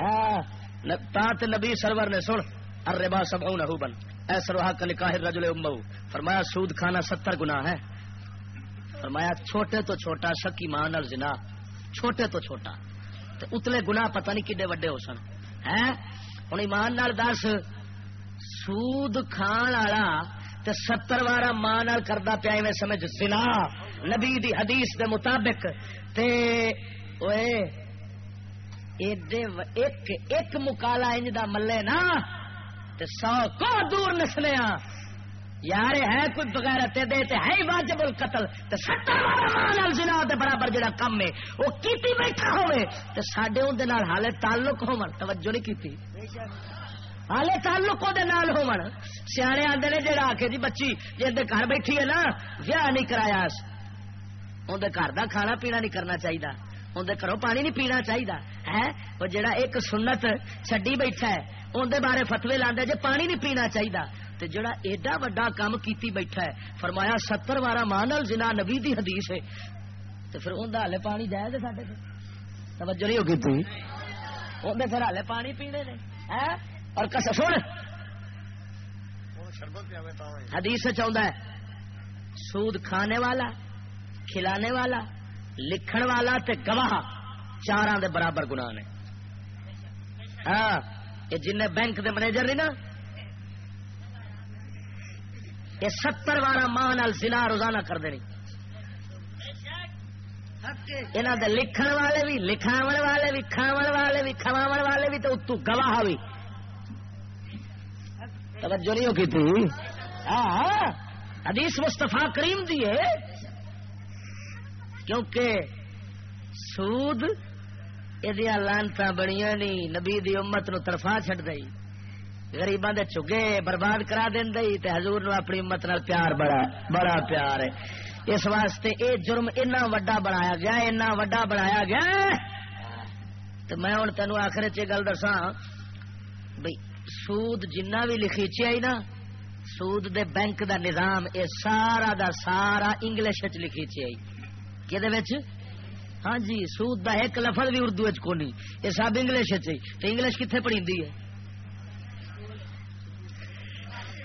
ہاں۔ نبی سرور نے سن اربا سب بن۔ ایسا رہا کا نکاح رجل امبو فرمایا، سود کھانا ستر گنا ہے فرمایا، چھوٹے تو چھوٹا، شکی مان اور جنا چھوٹے تو چھوٹا۔ تو اتلے گنا پتہ نہیں کڈے وڈے ہو سن۔ ہے ہوں ایمان نال دس، سود کھان والا تے ستر وارا ماں نال کردا پیا میں سمجھ، زنا۔ نبی دی حدیث دے مطابق تے، اوئے ایک ایک مکالا انج دا ملے نا، تے سو کو دور نسلے ہاں یار، ہے کوئی بغیر دے تے ہے واجب القتل۔ تے ستر نال زنا دے برابر جڑا کم ہے، وہ کیتی بیٹھا ہوے تے ساڈے اون دے نال حالے تعلق ہون توجہ نہیں کیتی۔ حالے تعلق دے نال ہون سیانے آندے نے جڑا آکھے جی بچی، جے دے گھر بیٹھی ہے نا، ویاہ نہیں کرایا۔ اون دے گھر دا کھانا پینا نہیں کرنا چاہیے اندر گھروں پانی نہیں پینا چاہیے ہے وہ جڑا ایک سنت چڈی بیٹھا ہے اندر بارے فتوی لاندے جے پانی نہیں پینا چاہیے جڑا ایڈا وڈا کام کیتی بیٹھا ہے فرمایا ستر بارہ مانل جنا نبی دی حدیث ہے تو پھر اندر ہالے پانی جائے سڈے توجہ نہیں ہوگی تھی اندر پھر ہالے پانی پینے نے اور کس سن حدیث چاہتا ہے سود کھانے والا کھلانے والا لکھن والا تے گواہ چار دے برابر گنا نے۔ ہاں یہ جن بینک دے مینیجر نہیں نا؟ یہ ستر بارہ ماہ زنا روزانہ کرتے نہیں یہاں دے لکھن والے بھی لکھاو والے بھی کھاو والے بھی کھوا والے بھی تو اتو گواہ بھی۔ توجہ نہیں ہوگی تھی؟ ہاں, ہاں، حدیث مستفا کریم دی ہے۔ کیونکہ سود یہ لانتا بڑیاں نہیں، نبی دی امت نو طرفا چڈ دئی گریباں دے چگے برباد کرا دین دئی تے حضور نو اپنی امت نال پیار بڑا بڑا پیار ہے۔ اس واسطے اے جرم اتنا وڈا بنایا گیا اتنا وڈا بنایا گیا۔ تو میں ہوں تینوں آخر چ گل دسا بھائی سود جنہ بھی لکھی چی نا، سود دے بینک دا نظام، اے سارا دا سارا انگلش چ لکھی چی کہ ہاں جی سود دا ایک لفظ بھی اردو کو نہیں یہ سب انگلش تو انگلش کتنے پڑھی ہے؟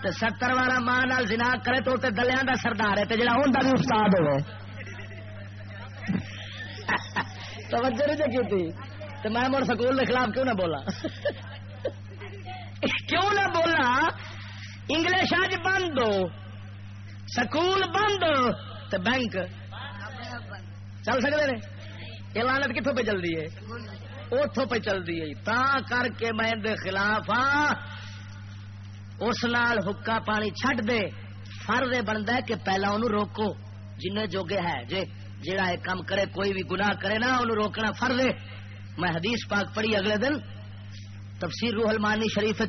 تو ستر والا ماں نال جنا کرے تو دلیا دا سردار ہے۔ جڑا ہوں بھی استاد ہوئے۔ توجہ نہیں جی کی تو میں مڑ سکول کے خلاف کیوں نہ بولا کیوں نہ بولا انگلش اج بند ہو۔ سکول بند تو بینک چل سکتے ہیں یہ لانت کتوں پہ چل رہی ہے؟ اتوں پہ چل رہی ہے۔ تا کر کے میں دے خلاف ہاں اس نال حکا پانی چھڈ دے۔ فرض بنتا ہے کہ پہلا انہوں روکو۔ جن جوگے ہے۔ جے جیڑا یہ کام کرے، کوئی بھی گناہ کرے نا، انہوں روکنا فرض ہے۔ میں حدیث پاک پڑھی اگلے دن۔ تفسیر روح المانی شریف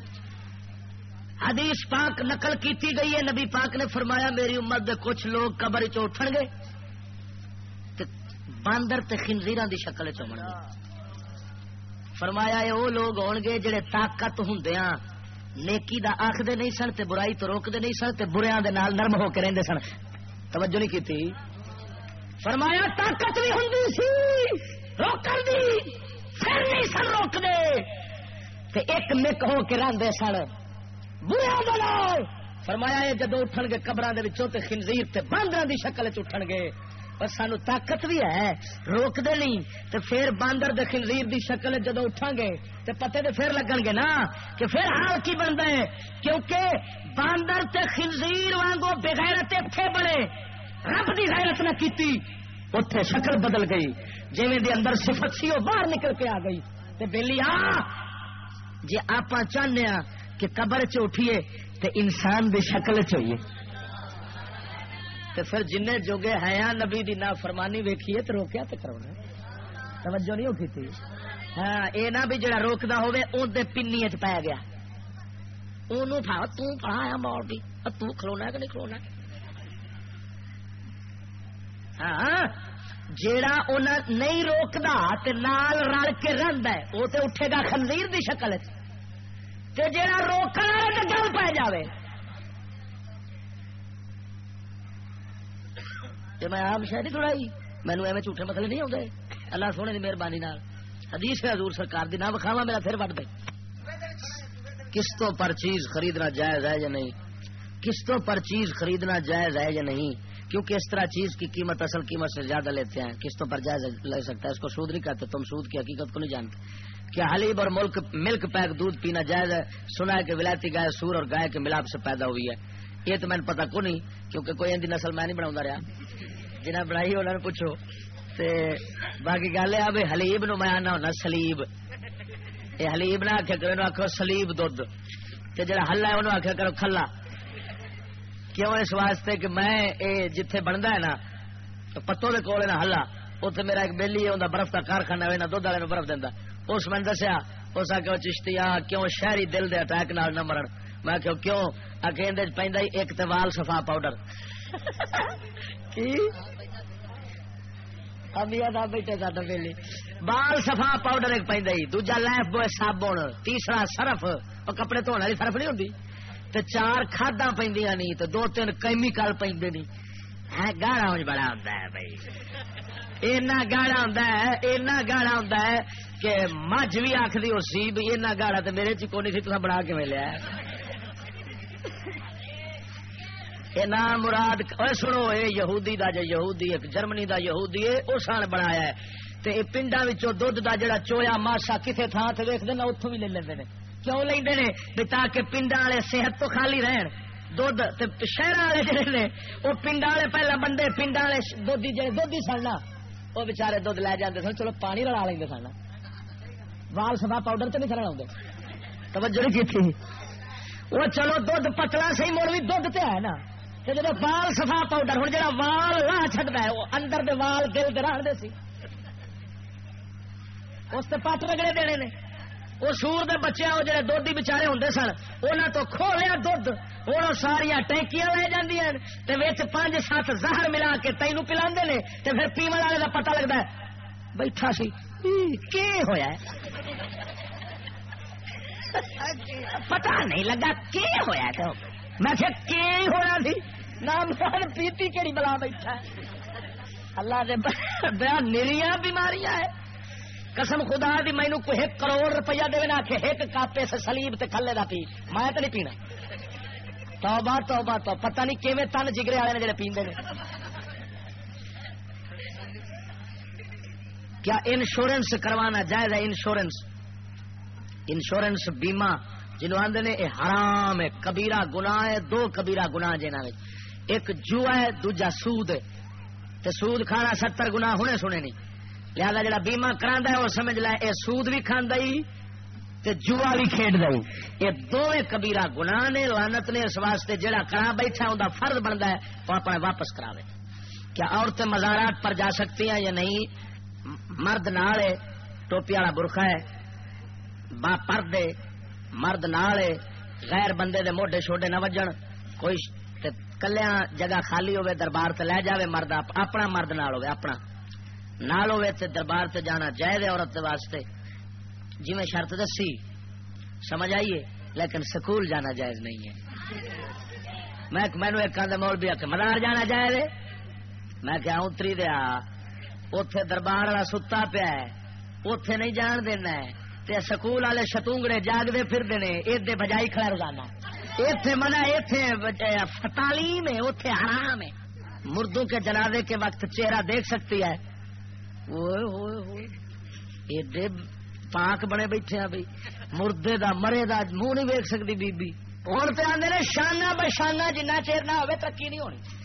حدیث پاک نقل کیتی گئی ہے۔ نبی پاک نے فرمایا، میری امت دے کچھ لوگ قبر چٹن گے۔ باندر تے خنزیراں دی شکل چمن گے فرمایا یہ وہ لوگ ہون گے جڑے طاقت ہوندیاں نیکی دا آخدے نہیں سن تے برائی تو روکدے نہیں سن تے بریاں دے نال نرم ہو کے رہندے سن۔ توجہ نہیں کیتی۔ فرمایا، طاقت بھی ہوندی سی، روکن دی، پھر نہیں سن روک دے تے ایک نک ہو کے رہندے سن۔ بریا دلال فرمایا یہ جدو اٹھن گے قبر تے خنزیر تے باندر دی شکل چ اٹھن گے پر سانو طاقت بھی ہے روک دے نہیں، تے پھر باندر دے خنزیر دی شکل جدو اٹھا گے تے پتے تے پھر لگن گے نا، کہ پھر حال کی بنتا ہے؟ کیونکہ باندر تے خنزیر وانگو بغیرت اتنے بڑے رب دی غیرت نہ کیتی، اتے شکل بدل گئی۔ جی دی اندر صفت سی وہ باہر نکل کے آ گئی۔ تے بیلی آ جی آپ چاہنے کہ قبر چ اٹھیے، تے انسان دی شکل چاہیے تے پھر جن جوگے ہے نبی دی نا فرمانی ویکھیے تو روکیا تو کرونا توجہ نہیں ہوگی تھی؟ ہاں یہ نہ بھی جڑا روکدا ہوے اون دے پنی چ پی گیا۔ اونوں پھا، تو پڑھایا مول بھی۔ تو کھلونا کہ نہیں کھلونا؟ ہاں جیڑا انہیں نہیں روکدا تے نال رل کے رہندا ہے وہ تے اٹھے گا خنزیر دی شکل تے جیڑا روکن والے تے گل پی جاوے۔ تے میں عام شہری تھوڑائی مینو ایویں جھوٹے مسئلے نہیں آتے اللہ سونے کی مہربانی حدیث ہے حضور سرکار دی نہ بکھاوا میرا پھر وٹ دے قسطوں پر چیز خریدنا جائز ہے یا نہیں قسطوں پر چیز خریدنا جائز ہے یا نہیں کیونکہ اس طرح چیز کی قیمت اصل قیمت سے زیادہ لیتے ہیں قسطوں پر جائز لے سکتا ہے اس کو سود نہیں کہتے تم سود کی حقیقت کو نہیں جانتے کیا حلیب اور ملک ملک پیک دودھ پینا جائز ہے سنا ہے کہ ولایتی گائے سور اور گائے کے ملاپ سے پیدا ہوئی ہے یہ تو میں نے پتا کو نہیں کیونکہ کوئی اندی نسل میں نہیں بنا رہا جنہیں بنائی انہوں نے پوچھو تے باقی گل ہے بھائی حلیب نو میں آنا ہونا سلیب۔ یہ حلیب نہ آخیا کرو آخو سلیب دھد تے جڑا ہلا ہے انہوں آخیا کرو کھلا۔ کیوں اس واسطے کہ میں اے جتھے بنتا ہے نا پتوں کے کول نا ہلا اتنے میرا ایک بہلی ہے انہیں برف کا کارخانہ ہے دھد والے برف دینا اس میں دسیا اس آ چشتی آ کیوں شہری دل دے اٹیک نال نہ مرن؟ میں کہ کیوں؟ آ کے پہ ایک تو وال سفا پاؤڈر۔ کی؟ بیٹے ساڈا ویلی بال سفا پاؤڈر ایک پہ دوجا لائف بوائے صابن تیسرا سرف اور کپڑے دھونے والی سرف نہیں ہوتی تو چار کھادا پہ نہیں تو دو تین کیمیکل پہ نہیں گاڑا بڑا ہوتا ہے بھائی اینا گاڑا ہوتا ہے اینا گاڑا ہوتا ہے کہ مجھ بھی آخری ہو سی بھی اینا گاڑا تو میرے چی نہیں سی تو بنا کے ملیا نام مراد سنو اے یہودی دا جو یہودی ایک جرمنی دا یہودی ہے اس نے بنایا ہے تے اے پنڈا وچوں دودھ دا جڑا چویا ماشا کسے تھان تے ویکھدے نا اوتھوں بھی لے لیندے نے کیوں لیندے نے بھی تاکہ پنڈا والے صحت تو خالی رہن دودھ تے شہر والے جڑے نے وہ پنڈا والے پہلا بندے پنڈا والے دودھی جڑے دودھی سننا وہ بےچارے دودھ لے جاندے سن چلو پانی رلا لیندے سن وال سفا پاؤڈر تے نہیں سر لاؤندے توجہ نہیں کی تھی وہ چلو دودھ پتلا سی مڑ بھی دودھ تے ہے نا جب وال سفا پاؤڈر ہوں جا وال لا چڈتا ہے وہ اندر دے وال دل دے رکھتے سی۔ اس سے پت رگڑے دینے نے۔ وہ سور دے بچے وہ جڑے دھد بچارے ہوں سن انہوں تو کھو لیا دھد ہوں ساریا ٹینکیاں لے جی پانچ سات زہر ملا کے تینوں پلا نے پھر پیمل والے کا پتا لگتا ہے بیٹھا سی۔ کی ہوا پتا نہیں لگا کی ہوا تو۔ میں کہ ہونا سی؟ نام پیتی کہڑی بلا بیٹھا ہے؟ اللہ دے بیا نریاں بیماریاں ہے۔ قسم خدا دی مینو کو ایک کروڑ روپیہ دے نا کہ ایک کاپے سے سلیب تے کھلے دا پی۔ میں تو نہیں پینا۔ توبہ توبہ تو پتہ نہیں کیویں تن جگرے والے نے جڑے پیندے نے۔ کیا انشورنس کروانا جائز ہے انشورنس انشورنس بیمہ جنوب آدھے نے یہ حرام ہے کبیرا گنا ہے، دو کبیرا گنا جنہ ایک جو ہے، دوجا سود تے سود کھانا ستر گنا ہونے سنے نہیں۔ لہذا جڑا بیمہ کرا ہے، وہ سمجھ لے، اے سود بھی کھانا تے جوا بھی کھیڈ دئی یہ دو کبیرا گنا نے لانت نے اس واسطے جڑا کرا بیٹھا ان فرض بنتا ہے، وہ اپنے واپس کراوے۔ کیا عورتیں مزارات پر جا سکتی ہیں یا نہیں؟ مرد نال ٹوپی والا برخا ہے۔ با پردے مرد نال غیر بندے دے موڈے چھوٹے نہ وجن کوئی کلیا جگہ خالی ہوے دربار تے لے جاوے مرد اپنا مرد نال ہوے اپنا نال ہوے تے دربار تے جانا جائز ہے عورت واسطے جی میں شرط دسی سمجھ آئیے لیکن سکول جانا جائز نہیں ہے میں مینو ایک مول بھی آ مدار جانا جائز ہے میں کیا اتری دیا اتے دربار والا ستا پیا اتے نہیں جان دینا تے سکول والے شتونگڑے جاگتے پھرتے ہیں ادے بجائی کھڑا روزانہ اتے منا اتے تعلیم ہے اتے حرام ہے۔ مردوں کے جنازے کے وقت چہرہ دیکھ سکتی ہے۔ ایڈے پاک بنے بیٹھے ہیں بھائی۔ مردے دا، مرے دا، منہ نہیں ویک سکتی بیبی۔ ہوں پہ آدھے شانہ بشانہ جنہ چیر نہ ہوئے ترقی نہیں ہونی۔